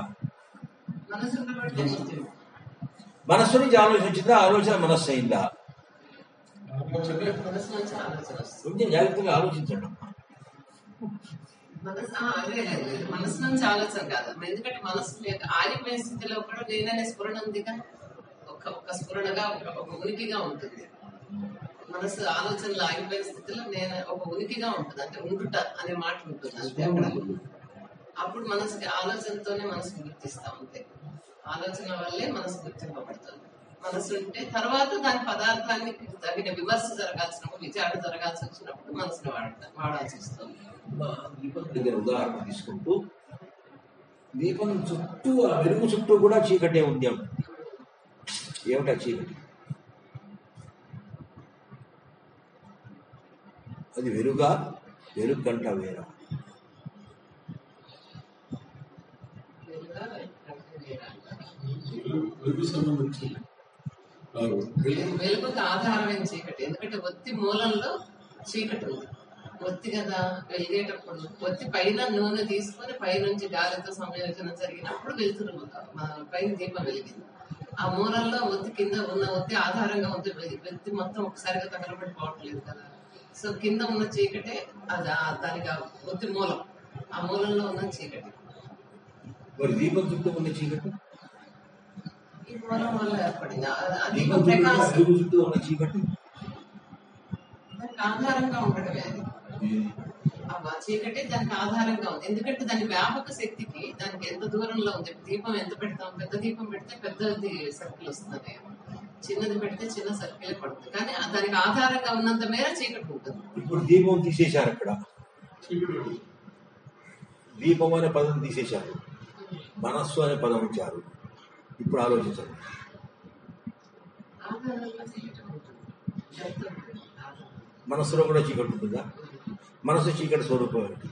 మనస్సు నుంచి ఆలోచన వచ్చిందా ఆలోచన మనస్సు అయిందా? కొంచెం జాగ్రత్తగా ఆలోచించండి. మనసు నుంచి ఆలోచన కాదు. ఎందుకంటే మనసు లేక ఆగిపోయిన స్థితిలో కూడా నేననే స్ఫురణ ఉందిగా? ఒక ఒక స్ఫురణగా ఒక ఒక ఉనికిగా ఉంటుంది. మనసు ఆలోచనలు ఆగిపోయిన స్థితిలో నేను ఒక ఉనికిగా ఉంటుంది. అంటే ఉండుట అనే మాట ఉంటుంది. అంతే అక్కడ. అప్పుడు మనసుకి ఆలోచనతోనే మనసు గుర్తిస్తాం అంతే. ఆలోచన వల్లే మనసు గుర్తింపబడుతుంది. మనసు ఉంటే తర్వాత దాని పదార్థాన్ని తగిన విమర్శ జరగాల్సినప్పుడు విచారణ జరగాల్సి వచ్చినప్పుడు మనసుని వాడ వాడాల్సి వస్తుంది. అమ్మా, దీపం దగ్గర ఉదాహరణ తీసుకుంటూ దీపం చుట్టూ ఆ వెలుగు చుట్టూ కూడా చీకటే ఉంది. ఏమిటా చీకటి? అది వెలుగా వెలుగు గంట వేరా. వెలుగుకి ఆధారమైన చీకటి. ఎందుకంటే ఒత్తి మూలంలో చీకటి ఉంది. ఒత్తి కదా వెలిగేటప్పుడు. ఒత్తి పైన నూనె తీసుకొని పైనుంచి గాలితో సంయోజనం జరిగినప్పుడు వెలుతురు పైన దీపం వెలిగింది. ఆ మూలంలో ఒత్తి కింద ఉన్న ఒత్తి ఆధారంగా ఉంది వ్యక్తి మొత్తం ఒకసారిగా తగలబడిపోవట్లేదు కదా. సో కింద ఉన్న చీకటే అది దానికి ఒత్తి మూలం. ఆ మూలంలో ఉన్న చీకటి. మరి దీపం చుట్టూ ఉన్న చీకటి? ఈ మూలం వల్ల ఏర్పడింది. ఆ- ఆ దీపం దీపం చుట్టూ ప్రకాశం. వెలుగు చుట్టూ ఉన్న చీకటి? దానికి ఆధారంగా ఉండడమే అది. ఆ చీకటి దానికి ఆధారంగా ఉంది. ఎందుకంటే దాని వ్యాపక శక్తికి దానికి ఎంత దూరంలో ఉంది? దీపం ఎంత పెడతాం? పెద్ద దీపం పెడితే పెద్దది సర్కిల్ వస్తుంది చిన్నది పెడితే చిన్న సర్కిల్ పడుతుంది. కానీ దానికి ఆధారంగా ఉన్నంత మేర చీకటి ఉంటుంది. ఇప్పుడు దీపం తీసేశారు అక్కడ దీపం అనే పదం తీసేశారు. మనస్సు అనే పదం ఉంచారు. ఇప్పుడు ఆలోచించండి. మనస్సులో కూడా చీకటి ఉంటుందా? మనస్సు చీకటి స్వరూపం ఏమిటి?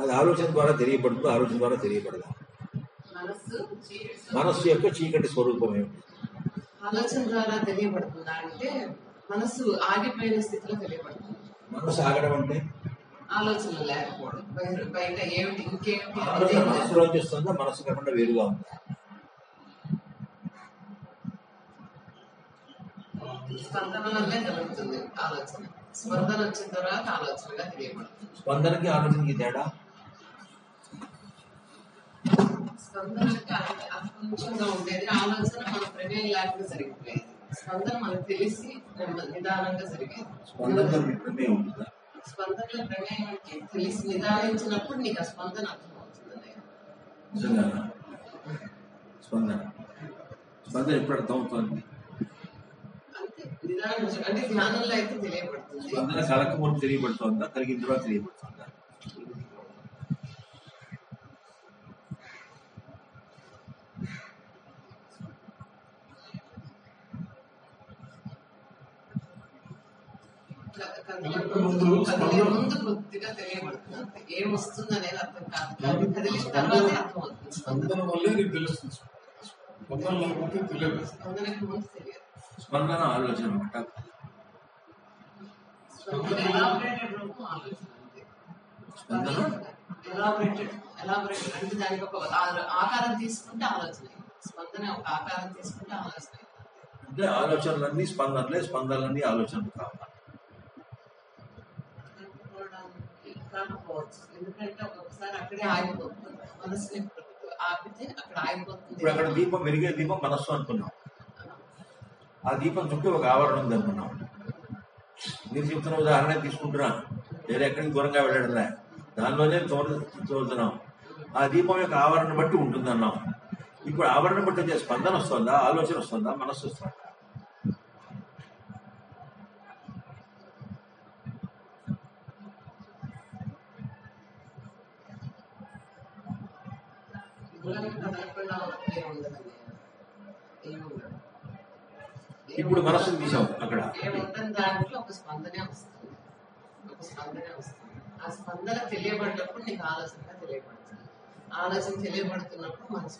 అది ఆలోచన ద్వారా తెలియబడుతుంది? ఆలోచన ద్వారా తెలియబడదా? మనస్సు యొక్క చీకటి స్వరూపం ఏమిటి? ఆలోచన ద్వారా తెలియబడుతుందా? అంటే మనస్సు ఆగిపోయిన స్థితిలో తెలియబడుతుంది. మనస్సు ఆగడం అంటే? ఆలోచన లేకపోవడం. బయట ఏమిటి? ఇంకేమిటి? మనస్సులో చేస్తుందా మనస్సు కాకుండా వేరుగా ఉందా? స్పందన వల్లే జరుగుతుంది ఆలోచన. స్పందన వచ్చిన తర్వాత ఆలోచనగా తెలియబడుతుంది. స్పందనకి ఆలోచనకి తేడా? స్పందనకి కొంచెంగా ఉండేది. ఆలోచన మన ప్రమేయం లేకుండా జరిగిపోయేది స్పందన మనకు తెలిసి నిదానంగా జరిగేది. స్పందనలో ప్రమేయం అంటే తెలిసి నిదానించినప్పుడు నీకు ఆ స్పందన అర్థమవుతుంది స్పందన. స్పందన ఎప్పుడు అంటే ధ్యానంలో అయితే తెలియబడుతుంది. స్పందన కలక ముందు తెలియబడుతుందా? కలిగిన తర్వాత తెలియబడుతుందా? ముందు కదిలే ముందు కొద్దిగా తెలియబడుతుంది. అంతే ఏం వస్తుంది అనేది అర్థం కాదు. కానీ కదిలిన తర్వాతే అర్థమవుతుంది. స్పందన స్పందన వల్లే నీకు తెలుస్తుంది. స్పందన లేకపోతే తెలియదు. స్పందనకి ముందు తెలియదు. స్పందన ఆలోచన అనమాట. స్పందన ఎలాబరేటెడ్ ఎలాబరేటెడ్ అంటే దానికి ఒక ఆ- ఆకారం తీసుకుంటే ఆలోచన స్పందన ఒక ఆకారం తీసుకుంటే ఆలోచన అంటే ఆలోచనలన్నీ స్పందనలే స్పందనలన్నీ ఆలోచనలు కావాలి కట్టుకోవడానికి ఎందుకంటే ఒక్కొక్కసారి అక్కడే ఆగిపోతుంది. మనసుని ఆపితే అక్కడ ఆగిపోతుంది. ఇప్పుడు అక్కడ దీపం వెలిగే దీపం మనస్సు అనుకున్నాం. ఆ దీపం చుట్టూ ఒక ఆవరణ ఉంది అనుకున్నాం. మీరు చెప్తున్న ఉదాహరణ తీసుకుంటున్నా వేరే ఎక్కడికి దూరంగా వెళ్ళడంలే. దానిలోనే చూడ చూస్తున్నాం ఆ దీపం యొక్క ఆవరణ బట్టి ఉంటుంది అన్నాం ఇప్పుడు ఆవరణ బట్టి వచ్చే స్పందన వస్తుందా? ఆలోచన వస్తుందా? మనస్సు వస్తుందా గుణం కదలకుండా ఏం ఉండదండి ఏం ఉండదు ఇప్పుడు మనస్సును తీసాం అక్కడ. ఒక స్పందనే వస్తుంది. ఒక స్పందనే వస్తుంది. ఆ స్పందన తెలియబడినప్పుడు నీకు ఆలోచన తెలియబడుతుంది. ఆలోచన తెలియబడుతున్నప్పుడు మనసు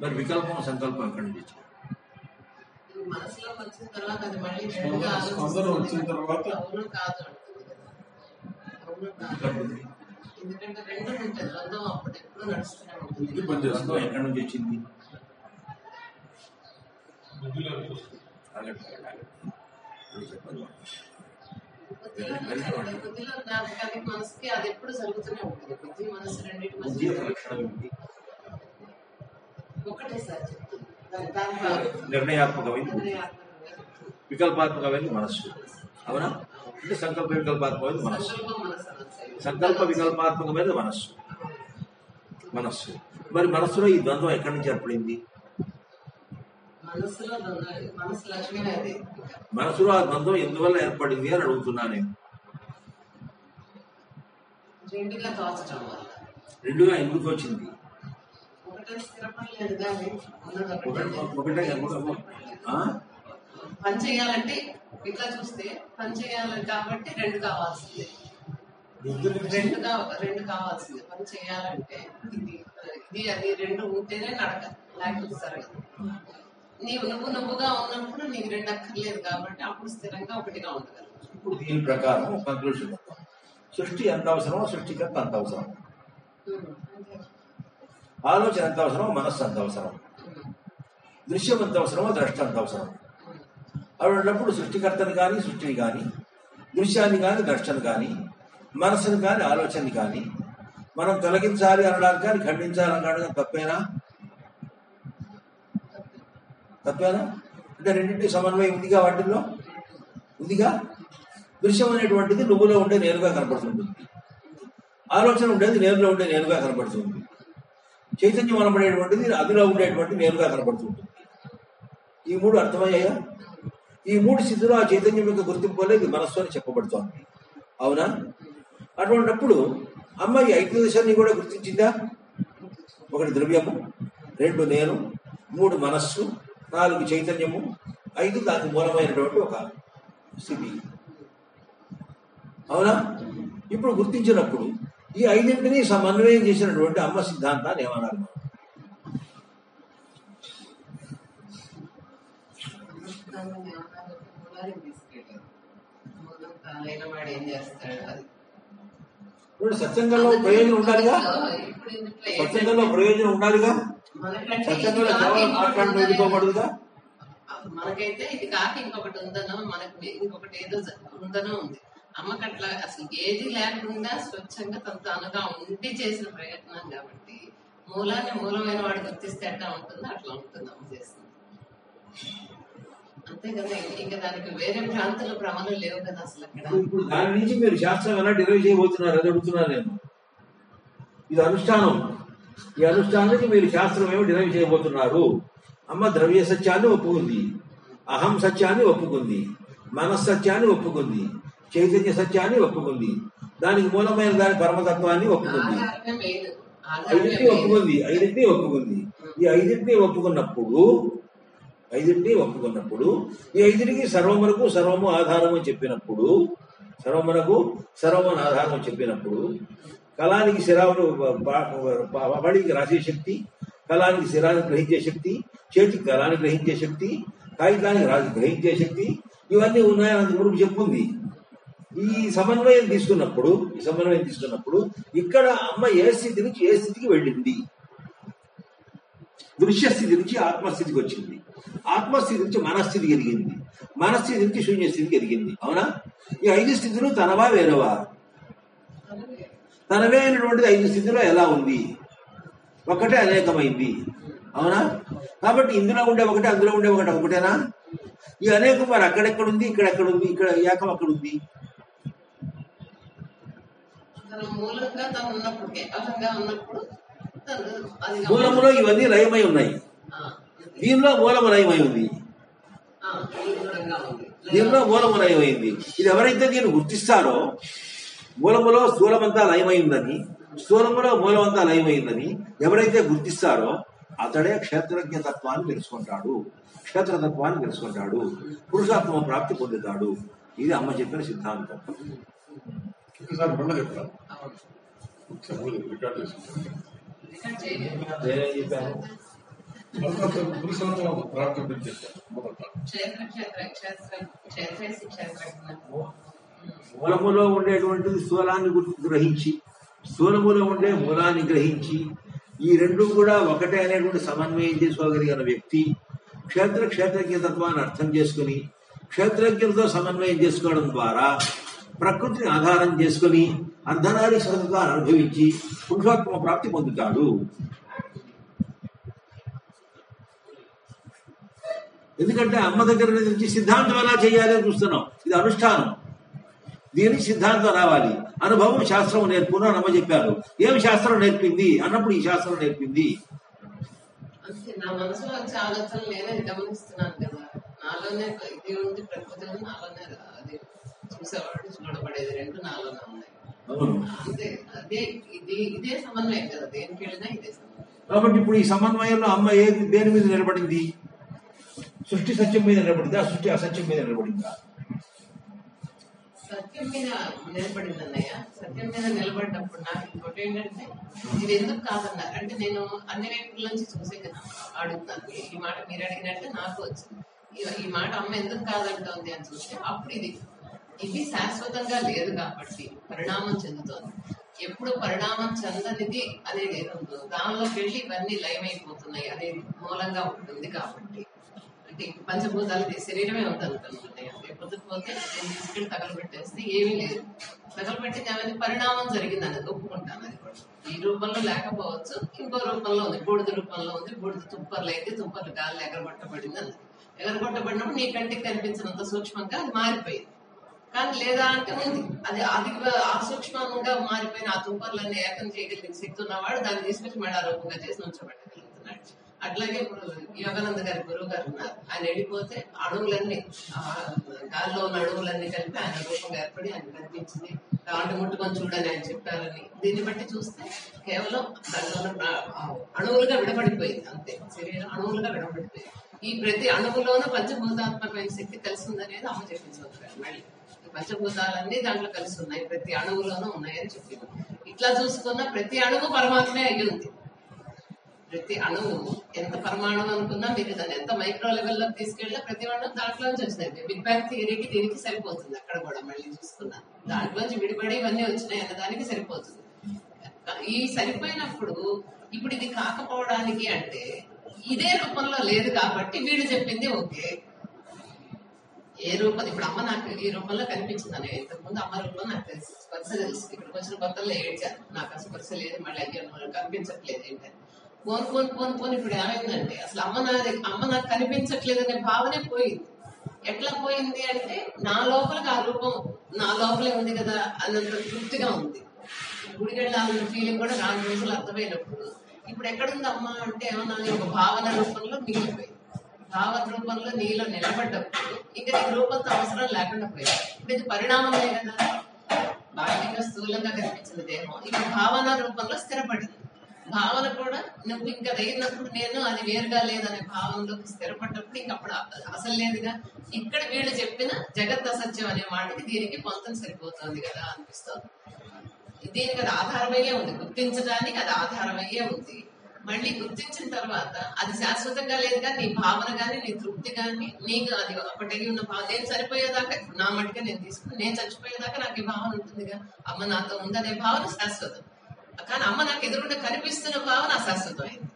మరి వికల్పం సంకల్పం ఎక్కడి నుంచి వచ్చింది? మనసులోకి వచ్చిన తర్వాత అది మళ్ళీ స్పందన- వచ్చిన తర్వాత అవును కాదు అంటుంది కదా. అవును కాదు? ఎందుకంటే రెండు ఎప్పుడు నడుస్తూనే ఉంటుంది. ఎక్కడి నుంచి వచ్చింది? బుద్ధిలో జ్ఞాపకానికి మనసుకి అది ఎప్పుడు జరుగుతూనే ఉంటుంది. బుద్ధి మనసు రెండింటి మధ్య ఒకటే సార్ చెప్తుంది చెప్తుంది వికల్పాత్మకమైంది మనస్సు. అవునా? అంటే సంకల్ప వికల్పాత్మకమైనది మనస్సు. సంకల్పం వికల్పాత్మకమైనది మనస్సు. మనస్సు. మరి మనస్సులో ఈ ద్వంద్వం ఎక్కడి నుంచి ఏర్పడింది? మనసులో ఆ ద్వంద్వం ఎందువల్ల ఏర్పడింది అని అడుగుతున్నా నేను. రెండుగా ఎందుకు వచ్చింది? ఒకటే? పని చేయాలంటే ఇట్లా చూస్తే పని చేయాలి కాబట్టి రెండు కావాల్సిందే. రెండుగా రెండు కావాల్సిందే. పని చేయాలంటే ఇది ఇది అది రెండు ఉంటేనే నడక లేకపోతే జరగదు నీవు నువ్వు నువ్వుగా ఉన్నప్పుడు నీకు రెండు అక్కర్లేదు కాబట్టి అప్పుడు స్థిరంగా ఒకటిగా ఉండగలవు. ఇప్పుడు దీని ప్రకారం కంక్లూషన్ సృష్టి ఎంత అవసరమో సృష్టికర్త అంత అవసరం. ఆలోచన ఎంత అవసరమో మనస్సు అంత అవసరం. దృశ్యం ఎంత అవసరమో ద్రష్ట అంత అవసరం. అవి ఉన్నప్పుడు సృష్టికర్తను కానీ సృష్టిని కానీ దృశ్యాన్ని కానీ ద్రష్టని కానీ మనసును కానీ ఆలోచనని కానీ మనం తొలగించాలి అనడానికి కానీ ఖండించాలి అనడానికి తప్పేనా? తప్పేనా? అంటే రెండింటి సమన్వయం ఉందిగా వాటిల్లో? ఉందిగా? దృశ్యం అనేటువంటిది నువ్వులో ఉండే నేరుగా కనపడుతుంది. ఆలోచన ఉండేది నేరులో ఉండే నేరుగా కనపడుతుంది. చైతన్యం అనబడేటువంటిది అదిలో ఉండేటువంటి నేరుగా కనపడుతుంది. ఈ మూడు అర్థమయ్యాయా? ఈ మూడు స్థితిలో ఆ చైతన్యం యొక్క గుర్తింపు అనేది మనస్సు అని చెప్పబడుతోంది. అవునా? అటువంటిప్పుడు అమ్మాయి ఐదు దశాన్ని కూడా గుర్తించిందా? ఒకటి ద్రవ్యము రెండు నేను మూడు మనస్సు నాలుగు చైతన్యము ఐదు దానికి మూలమైనటువంటి ఒక స్థితి. అవునా? ఇప్పుడు గుర్తించినప్పుడు ఈ ఐదింటిని సమన్వయం చేసినటువంటి అమ్మ సిద్ధాంతాన్ని ఏమన్నారు? మనం? మూలం తానైన వాడు ఏం చేస్తాడు? అది ఇప్పుడు సత్సంగంలో ప్రయోజనం ఉండాలిగా? సత్సంగంలో ప్రయోజనం ఉండాలిగా? సత్సంగంలో కేవలం ఉందనే- వెళ్ళిపోకూడదుగా మనకైతే ఇది కాక ఇంకొకటి ఉందనో మనకి ఇంకొకటి ఏదో ఉందనో ఉంది. అమ్మకి అట్లా అసలు ఏది లేకుండా స్వచ్ఛంగా తన తానుగా ఉండి చేసిన ప్రయత్నం కాబట్టి మూలాన్ని మూలమైన వాడు గుర్తిస్తే ఎట్లా ఉంటుందో అట్లా ఉంటుంది అమ్మ చేస్తుంది. అంతే కదా ఇంకా దానికి వేరే ప్రాంతాల భ్రమలు లేవు కదా అసలు అక్కడ. ఇప్పుడు దాని నుంచి మీరు శాస్త్రం ఎలా డిరైవ్ చేయబోతున్నారు అది అడుగుతున్నాను నేను ఇది అనుష్ఠానం. ఈ అనుష్ఠానానికి మీరు శాస్త్రం ఏమో డిరైవ్ చేయబోతున్నారు. అమ్మ ద్రవ్య సత్యాన్ని ఒప్పుకుంది. అహం సత్యాన్ని ఒప్పుకుంది. మనస్సత్యాన్ని ఒప్పుకుంది. చైతన్య సత్యాన్ని ఒప్పుకుంది. దానికి మూలమైన దాని పరమతత్వాన్ని ఒప్పుకుంది. ఐదింటిని ఒప్పుకుంది. ఐదింటిని ఒప్పుకుంది. ఈ ఐదింటిని ఒప్పుకున్నప్పుడు ఐదింటిని ఒప్పుకున్నప్పుడు ఈ ఐదింటికి సర్వమునకు సర్వము ఆధారము చెప్పినప్పుడు సర్వమునకు సర్వమున ఆధారం చెప్పినప్పుడు కళానికి శిరావులు బడికి రాసే శక్తి కళానికి శిరాన్ని గ్రహించే శక్తి చేతికి కళాన్ని గ్రహించే శక్తి కాగితానికి రాజు గ్రహించే శక్తి ఇవన్నీ ఉన్నాయని అంత చెప్పుంది. ఈ సమన్వయం తీసుకున్నప్పుడు ఈ సమన్వయం తీసుకున్నప్పుడు ఇక్కడ అమ్మ ఏ స్థితి నుంచి ఏ స్థితికి వెళ్ళింది? దృశ్య స్థితి నుంచి ఆత్మస్థితికి వచ్చింది. ఆత్మస్థితి నుంచి మనస్థితి ఎదిగింది. మనస్థితి నుంచి శూన్య స్థితికి ఎదిగింది. అవునా? ఈ ఐదు స్థితులు తనవా వేరవా? తనవే అయినటువంటిది ఐదు స్థితిలో ఎలా ఉంది? ఒకటే అనేకమైంది. అవునా? కాబట్టి ఇందులో ఉండే ఒకటి అందులో ఉండే ఒకటి ఒకటేనా? ఈ అనేకం మరి అక్కడెక్కడుంది ఇక్కడెక్కడుంది ఇక్కడ ఏకం అక్కడుంది? ఉంది మూలంగా తను ఉన్నప్పుడు ఉన్నప్పుడు మూలంలో ఇవన్నీ లయమై ఉన్నాయి. దీనిలో మూలము లయమై ఉంది. దీనిలో మూలము లయమైంది ఇది ఎవరైతే దీన్ని గుర్తిస్తారో మూలములో స్థూలమంతా లయమైందని స్థూలములో మూలమంతా లయమైందని ఎవరైతే గుర్తిస్తారో అతడే క్షేత్రజ్ఞ తత్వాన్ని తెలుసుకుంటాడు. క్షేత్రతత్వాన్ని తెలుసుకుంటాడు. పురుషాత్మ ప్రాప్తి పొందుతాడు. ఇది అమ్మ చెప్పిన సిద్ధాంతం. రికార్డ్ చెప్పాను ప్రాప్తి చెప్పాను మూలములో ఉండేటువంటి స్థూలాన్ని గ్రహించి స్థూలములో ఉండే మూలాన్ని గ్రహించి ఈ రెండు కూడా ఒకటే అనేటువంటి సమన్వయం చేసుకోగలిగిన వ్యక్తి క్షేత్ర క్షేత్రజ్ఞతత్వాన్ని అర్థం చేసుకుని క్షేత్రజ్ఞులతో సమన్వయం చేసుకోవడం ద్వారా ప్రకృతిని ఆధారం చేసుకుని అర్ధనారి సతత్వాన్ని అనుభవించి పురుషోత్తమ ప్రాప్తి పొందుతాడు. ఎందుకంటే అమ్మ దగ్గర నుంచి సిద్ధాంతం ఎలా చేయాలి అని చూస్తున్నాం. ఇది అనుష్ఠానం. దీనికి సిద్ధాంతం రావాలి. అనుభవం శాస్త్రం నేర్పును అమ్మ చెప్పారు. ఏమి శాస్త్రం నేర్పింది? అన్నప్పుడు ఈ శాస్త్రం నేర్పింది. నా మనసులో వచ్చే ఆలోచన గమనిస్తున్నాను కదా. నాలోనే ఇది ఉంది ప్రకృతి నాలోనే చూసేవాడు చూడబడేది రెండు ఉన్నాయి. అవును. అంతే అదే ఇది ఇదే సమన్వయం కదా దేనికి వెళ్ళినా ఇదే సమన్వయం. కాబట్టి ఇప్పుడు ఈ సమన్వయంలో అమ్మ ఏది దేని మీద నిలబడింది? సృష్టి సత్యం మీద నిలబడిందా? సృష్టి అసత్యం మీద నిలబడిందా? సత్యం మీద నిలబడింది అన్నయ్య సత్యం మీద నిలబడినప్పుడు నాకు ఇంకోటి ఏంటంటే ఇది ఎందుకు కాదన్నారు? అంటే నేను అన్ని వైపుల నుంచి చూసే కదా అడుగుతాను. ఈ మాట మీరు అడిగినట్టే నాకు వచ్చింది. ఈ- ఈ మాట అమ్మ ఎందుకు కాదంటోంది అని చూస్తే అప్పుడు ఇది ఇది శాశ్వతంగా లేదు కాబట్టి పరిణామం చెందుతోంది. ఎప్పుడు పరిణామం చెందనిది అనేది ఏది దానిలో దానిలోకి వెళ్ళి ఇవన్నీ లయమైపోతున్నాయి అనేది మూలంగా ఉంటుంది కాబట్టి. అంటే పంచభూతాలు శరీరమే ఉంది అనుకుంటున్నాయి. పొద్దుకు పోతే నేను తీసుకెళ్ళి తగలబెట్టేస్తే ఏమీ లేదు. తగలబెట్టింది అనేది పరిణామం జరిగింది అనేది ఒప్పుకుంటాను అది కూడా. ఈ రూపంలో లేకపోవచ్చు ఇంకో రూపంలో ఉంది. బూడిద రూపంలో ఉంది. బూడిద తుప్పర్లు అయితే తుప్పర్లు గాలి ఎగరగొట్టబడింది అన్నది. ఎగరగొట్టబడినప్పుడు నీ కంటికి కనిపించినంత సూక్ష్మంగా అది మారిపోయింది. కానీ లేదా అంటే ఉంది అది అది ఆసూక్ష్మంగా సూక్ష్మంగా మారిపోయిన ఆ తుపర్లన్నీ ఏకం చేయగలిగిన శక్తి ఉన్నవాడు దాన్ని తీసుకొచ్చి మళ్ళీ ఆ రూపంగా చేసి ఉంచబెట్టగలుగుతున్నాడు. అట్లాగే ఇప్పుడు యోగానంద గారి గురువు గారు ఉన్నారు. ఆయన వెళ్ళిపోతే అణువులన్నీ గాల్లో ఉన్న అణువులన్నీ కలిపి ఆయన రూపంగా ఏర్పడి ఆయన కనిపించింది. దాంట్లో ముట్టుకొని చూడని ఆయన చెప్పారని. దీన్ని బట్టి చూస్తే కేవలం దానిలో ఉన్న అణువులుగా విడబడిపోయింది అంతే. శరీరం అణువులుగా విడబడిపోయింది. ఈ ప్రతి అణువులోనూ పంచభూతాత్మకమైన శక్తి కలిసి ఉందనేది అమ్మ చెప్పించవచ్చు మళ్ళీ పంచభూతాలన్నీ దాంట్లో కలిసి ఉన్నాయి. ప్రతి అణువులోనూ ఉన్నాయని చెప్పింది ఇట్లా చూసుకున్న ప్రతి అణువు పరమాత్మే అయ్యి ఉంది. ప్రతి అణువు ఎంత పరమాణువు అనుకున్నా మీరు దాన్ని ఎంత మైక్రో లెవెల్లో తీసుకెళ్ళినా ప్రతి అణువు దాంట్లోంచి వచ్చినాయి బిగ్ బ్యాంగ్ థియరీకి దీనికి సరిపోతుంది. అక్కడ కూడా మళ్ళీ చూసుకున్నా. దాంట్లోంచి విడిపడి ఇవన్నీ వచ్చినాయి అన్న దానికి సరిపోతుంది. ఈ సరిపోయినప్పుడు ఇప్పుడు ఇది కాకపోవడానికి అంటే ఇదే రూపంలో లేదు కాబట్టి వీడు చెప్పింది ఓకే. ఏ రూపం ఇప్పుడు అమ్మ నాకు ఈ రూపంలో కనిపించింది అని ఇంతకుముందు అమ్మ రూపం నాకు తెలుసు. స్పర్శ తెలుసు. ఇక్కడికి వచ్చిన కొత్తలో ఏడ్చాను. నాకు స్పర్శ లేదు. మళ్ళీ అయ్యో కనిపించట్లేదు ఏంటని పోను పోను పోను పోను ఇప్పుడు ఏమైందంటే అసలు అమ్మ నా అమ్మ నాకు కనిపించట్లేదు అనే భావనే పోయింది. ఎట్లా పోయింది అంటే నా లోపలికి ఆ రూపం నా లోపలే ఉంది కదా అన్నంత తృప్తిగా ఉంది. గుడికి వెళ్ళాలన్న ఫీలింగ్ కూడా నాలుగు రోజులు అర్థమైనప్పుడు. ఇప్పుడు ఎక్కడుంది అమ్మ అంటే ఏమన్నా ఒక భావన రూపంలో మిగిలిపోయింది. భావన రూపంలో నీలో నిలబడ్డప్పుడు ఇక నీకు రూపంతో అవసరం లేకుండా పోయింది. ఇప్పుడు ఇది పరిణామమే కదా. బాహ్యంగా స్థూలంగా కనిపించిన దేహం. ఇప్పుడు భావన రూపంలో స్థిరపడింది. భావన కూడా నువ్వు ఇంకా తగినప్పుడు నేను అది వేరుగా లేదనే భావనలోకి స్థిరపడ్డప్పుడు ఇంక అప్పుడు అసలు లేదుగా. ఇక్కడ వీళ్ళు చెప్పిన జగత్ అసత్యం అనే మాటకి దీనికి పొంతం సరిపోతుంది కదా అనిపిస్తుంది. దీనికి అది ఆధారమయ్యే ఉంది. గుర్తించడానికి అది ఆధారమయ్యే ఉంది. మళ్ళీ గుర్తించిన తర్వాత అది శాశ్వతంగా లేదు కానీ నీ భావన గాని నీ తృప్తి గాని నీకు అది ఒకటి ఉన్న భావన నేను సరిపోయేదాకా ఇప్పుడు నా మట్టుగా నేను తీసుకుని నేను చచ్చిపోయేదాకా నాకు ఈ భావన ఉంటుందిగా అమ్మ నాతో ఉందనే భావన శాశ్వతం. కానీ అమ్మ నాకు ఎదురుగా కనిపిస్తున్న భావన అశాశ్వతమైంది.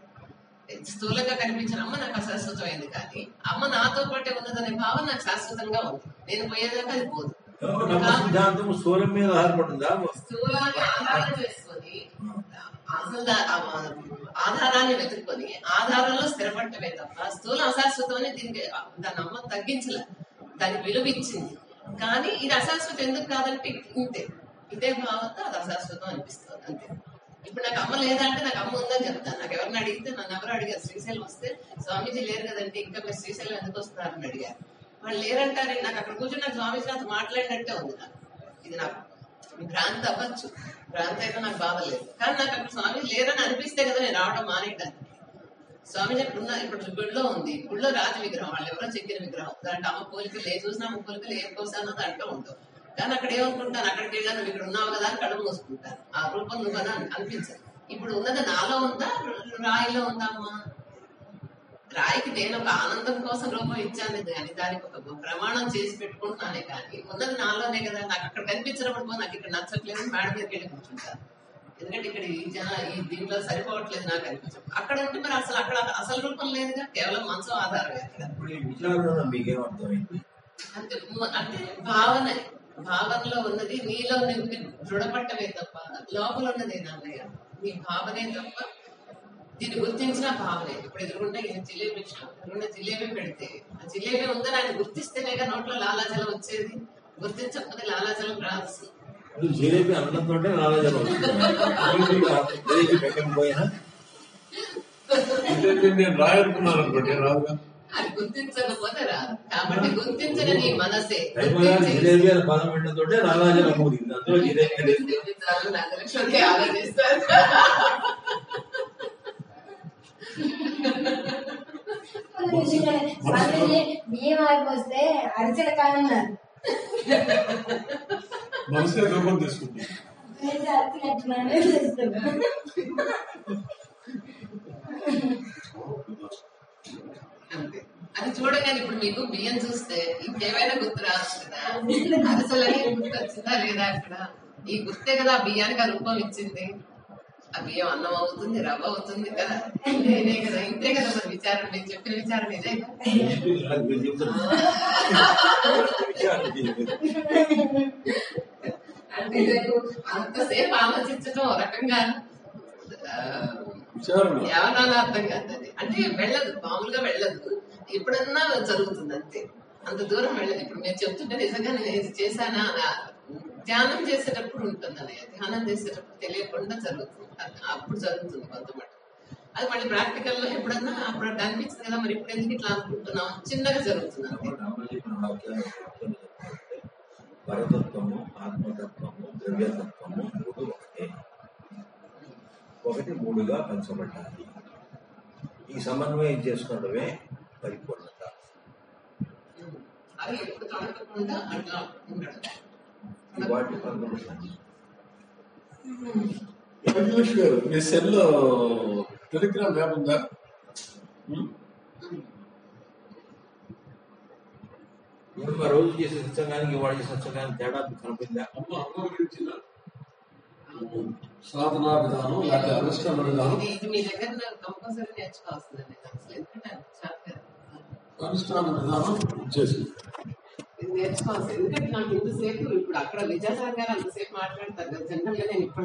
స్థూలంగా కనిపించిన అమ్మ నాకు అశాశ్వతమైంది కానీ అమ్మ నాతో పాటే ఉన్నదనే భావన నాకు శాశ్వతంగా ఉంది. నేను పోయేదాకా అది పోదు. స్థూలం మీద స్థూలాన్ని ఆధారం చేసుకొని అసలు దా- ఆ ఆధారాన్ని వెతుక్కొని ఆధారంలో స్థిరపడటమే తప్ప స్థూలం అశాశ్వతమని దీనికి దాని అమ్మ తగ్గించలే. దాని విలువ ఇచ్చింది కానీ ఇది అశాశ్వతం ఎందుకు కాదంటే ఇంతే. ఇదే భావంతో అది అశాశ్వతం అనిపిస్తుంది అంతే. ఇప్పుడు నాకు అమ్మ లేదంటే నాకు అమ్మ ఉందని చెప్తాను. నాకు ఎవరిని అడిగితే నన్ను ఎవరు అడిగారు శ్రీశైలం వస్తే స్వామీజీ లేరు కదంటే ఇంకా మీరు శ్రీశైలం ఎందుకు వస్తున్నారని అడిగారు. వాళ్ళు లేరంటారే నాకు అక్కడ కూర్చొని నాకు స్వామీజీ నాతో మాట్లాడినట్టే ఉంది నాకు. ఇది నాకు భ్రాంతి అవ్వచ్చు. భ్రాంతి అయితే నాకు బాధ లేదు. కానీ నాకు అక్కడ స్వామి లేరని అనిపిస్తే కదా నేను రావడం మానేయడానికి. స్వామిజీ అక్కడ ఉన్న ఇప్పుడు గుడిలో ఉంది. గుడిలో రాజు విగ్రహం వాళ్ళు ఎవరో చెక్కిన విగ్రహం. దాంట్లో అమ్మ పోలికలు ఏ చూసినా అమ్మ పోలికలు ఏ కోసానో దాంట్లో ఉండవు కానీ అక్కడ ఏమనుకుంటాను? అక్కడికి వెళ్ళాను నువ్వు ఇక్కడ ఉన్నావు కదా అని కడుపు మూసుకుంటాను. ఆ రూపం నువ్వు కదా అని అనిపించదు. ఇప్పుడు ఉన్నది నాలో ఉందా? రాయిలో ఉందా అమ్మా? రాయికి నేను ఒక ఆనందం కోసం రూపం ఇచ్చాను కానీ దానికి ఒక ప్రమాణం చేసి పెట్టుకుంటున్నానే కానీ ఉన్నది నాలోనే కదా నాకు అక్కడ కనిపించినప్పుడు నాకు ఇక్కడ నచ్చట్లేదు మేడ మీదకి వెళ్ళి కూర్చుంటాను. ఎందుకంటే ఇక్కడ ఈ జన ఈ దీంట్లో సరిపోవట్లేదు నాకు అనిపించదు. అక్కడ ఉంటే మరి అసలు అక్కడ అసలు రూపం లేదుగా కేవలం మనసు ఆధారమే అర్థమైంది? అంటే అంటే భావన భావనలో ఉన్నది నీలో నువ్వు దృఢపట్టమే తప్ప లోపల ఉన్నది నాన్నయ్య నీ భావనే తప్ప దీన్ని గుర్తించిన భావనే ఇప్పుడు ఎదురుకుంటే ఈయన జిలేబీ ఇష్టం ఎదురుకుంటే జిలేబీ పెడితే ఆ జిలేబీ ఉందని ఆయన గుర్తిస్తేనేగా నోట్లో లాలాజలం వచ్చేది. గుర్తించకపోతే లాలాజలం రాదు. జిలేబీ అన్నంతో నాలజలం జిలేబీ పెట్టకపోయినా ఇదే నేను రాయనుకున్నాను అనుకోండి రాదుగా? అది గుర్తించకపోతే రాదు. కాబట్టి గుర్తించిన నీ మనసే జిలేబీ అని పెట్టడంతో ఊరింది. అందులో జిలేబీ ఆలోచిస్తారు. స్వామిజీ బియ్యం ఆగిపోస్తే అరిసెల మనసే రూపం తీసుకుంటాను అది చూడగానే ఇప్పుడు మీకు బియ్యం చూస్తే ఇంకేమైనా గుర్తు రావచ్చు కదా? అసలు గుర్తు వచ్చిందా లేదా అక్కడ ఈ గుర్తే కదా ఆ బియ్యానికి ఆ రూపం ఇచ్చింది. ఆ బియ్యం అన్నం అవుతుంది రవ్వ అవుతుంది కదా. నేనే కదా ఇంతే కదా మన విచారం. నేను చెప్పిన విచారం ఇదే. మీరు. అంటే అంతసేపు ఆలోచించడం ఒక రకంగా ఏమన్నా అర్థం కాదు అది. అంటే వెళ్ళదు మామూలుగా వెళ్ళదు. ఎప్పుడన్నా జరుగుతుంది అంతే. అంత దూరం వెళ్ళదు. ఇప్పుడు నేను చెప్తుంటే నిజంగా నేను ఇది చేశానా అని ధ్యానం చేసేటప్పుడు ఉంటుంది అన్నయ్య. ధ్యానం చేసేటప్పుడు తెలియకుండా జరుగుతుంది. అప్పుడు జరుగుతుంది కొంతమంది. అది మళ్ళీ ప్రాక్టికల్లో ఎప్పుడన్నా అప్పుడు అనిపించింది కదా మరి ఇప్పుడు ఎందుకు ఇట్లా అనుకుంటున్నాం చిన్నగా జరుగుతుంది పరతత్వము ఆత్మతత్వము ద్రవ్యతత్వము మూడు ఒకటే. ఒకటి మూడుగా పంచబడ్డాయి. ఈ సమన్వయం చేసుకోవడమే పరిపూర్ణత. తడకకుండా అట్లా ఉండడం. వాటి గారు మీ సెల్లో టెలిగ్రామ్ యాప్ ఉందా? మా రోజు చేసే సత్సంగానికి వాడి చేసే సత్సంగానికి తేడా కనిపిందా అమ్మ అమ్మ గురించి సాధనా విధానం లేకపోతే అనుష్ఠాన విధానం. ఇది ఇది మీ దగ్గర కంపల్సరీ నేర్చుకోవాల్సిందండి అసలు ఎందుకంటే అది చాలా కదా. అనుష్ఠాన విధానం చేసి ఇది నేర్చుకోవాల్సింది. ఎందుకంటే నాకు ఇంతసేపు ఇప్పుడు అక్కడ విజయసాగర్ గారు అంతసేపు మాట్లాడతారు కదా జనరల్గా నేను ఇప్పుడు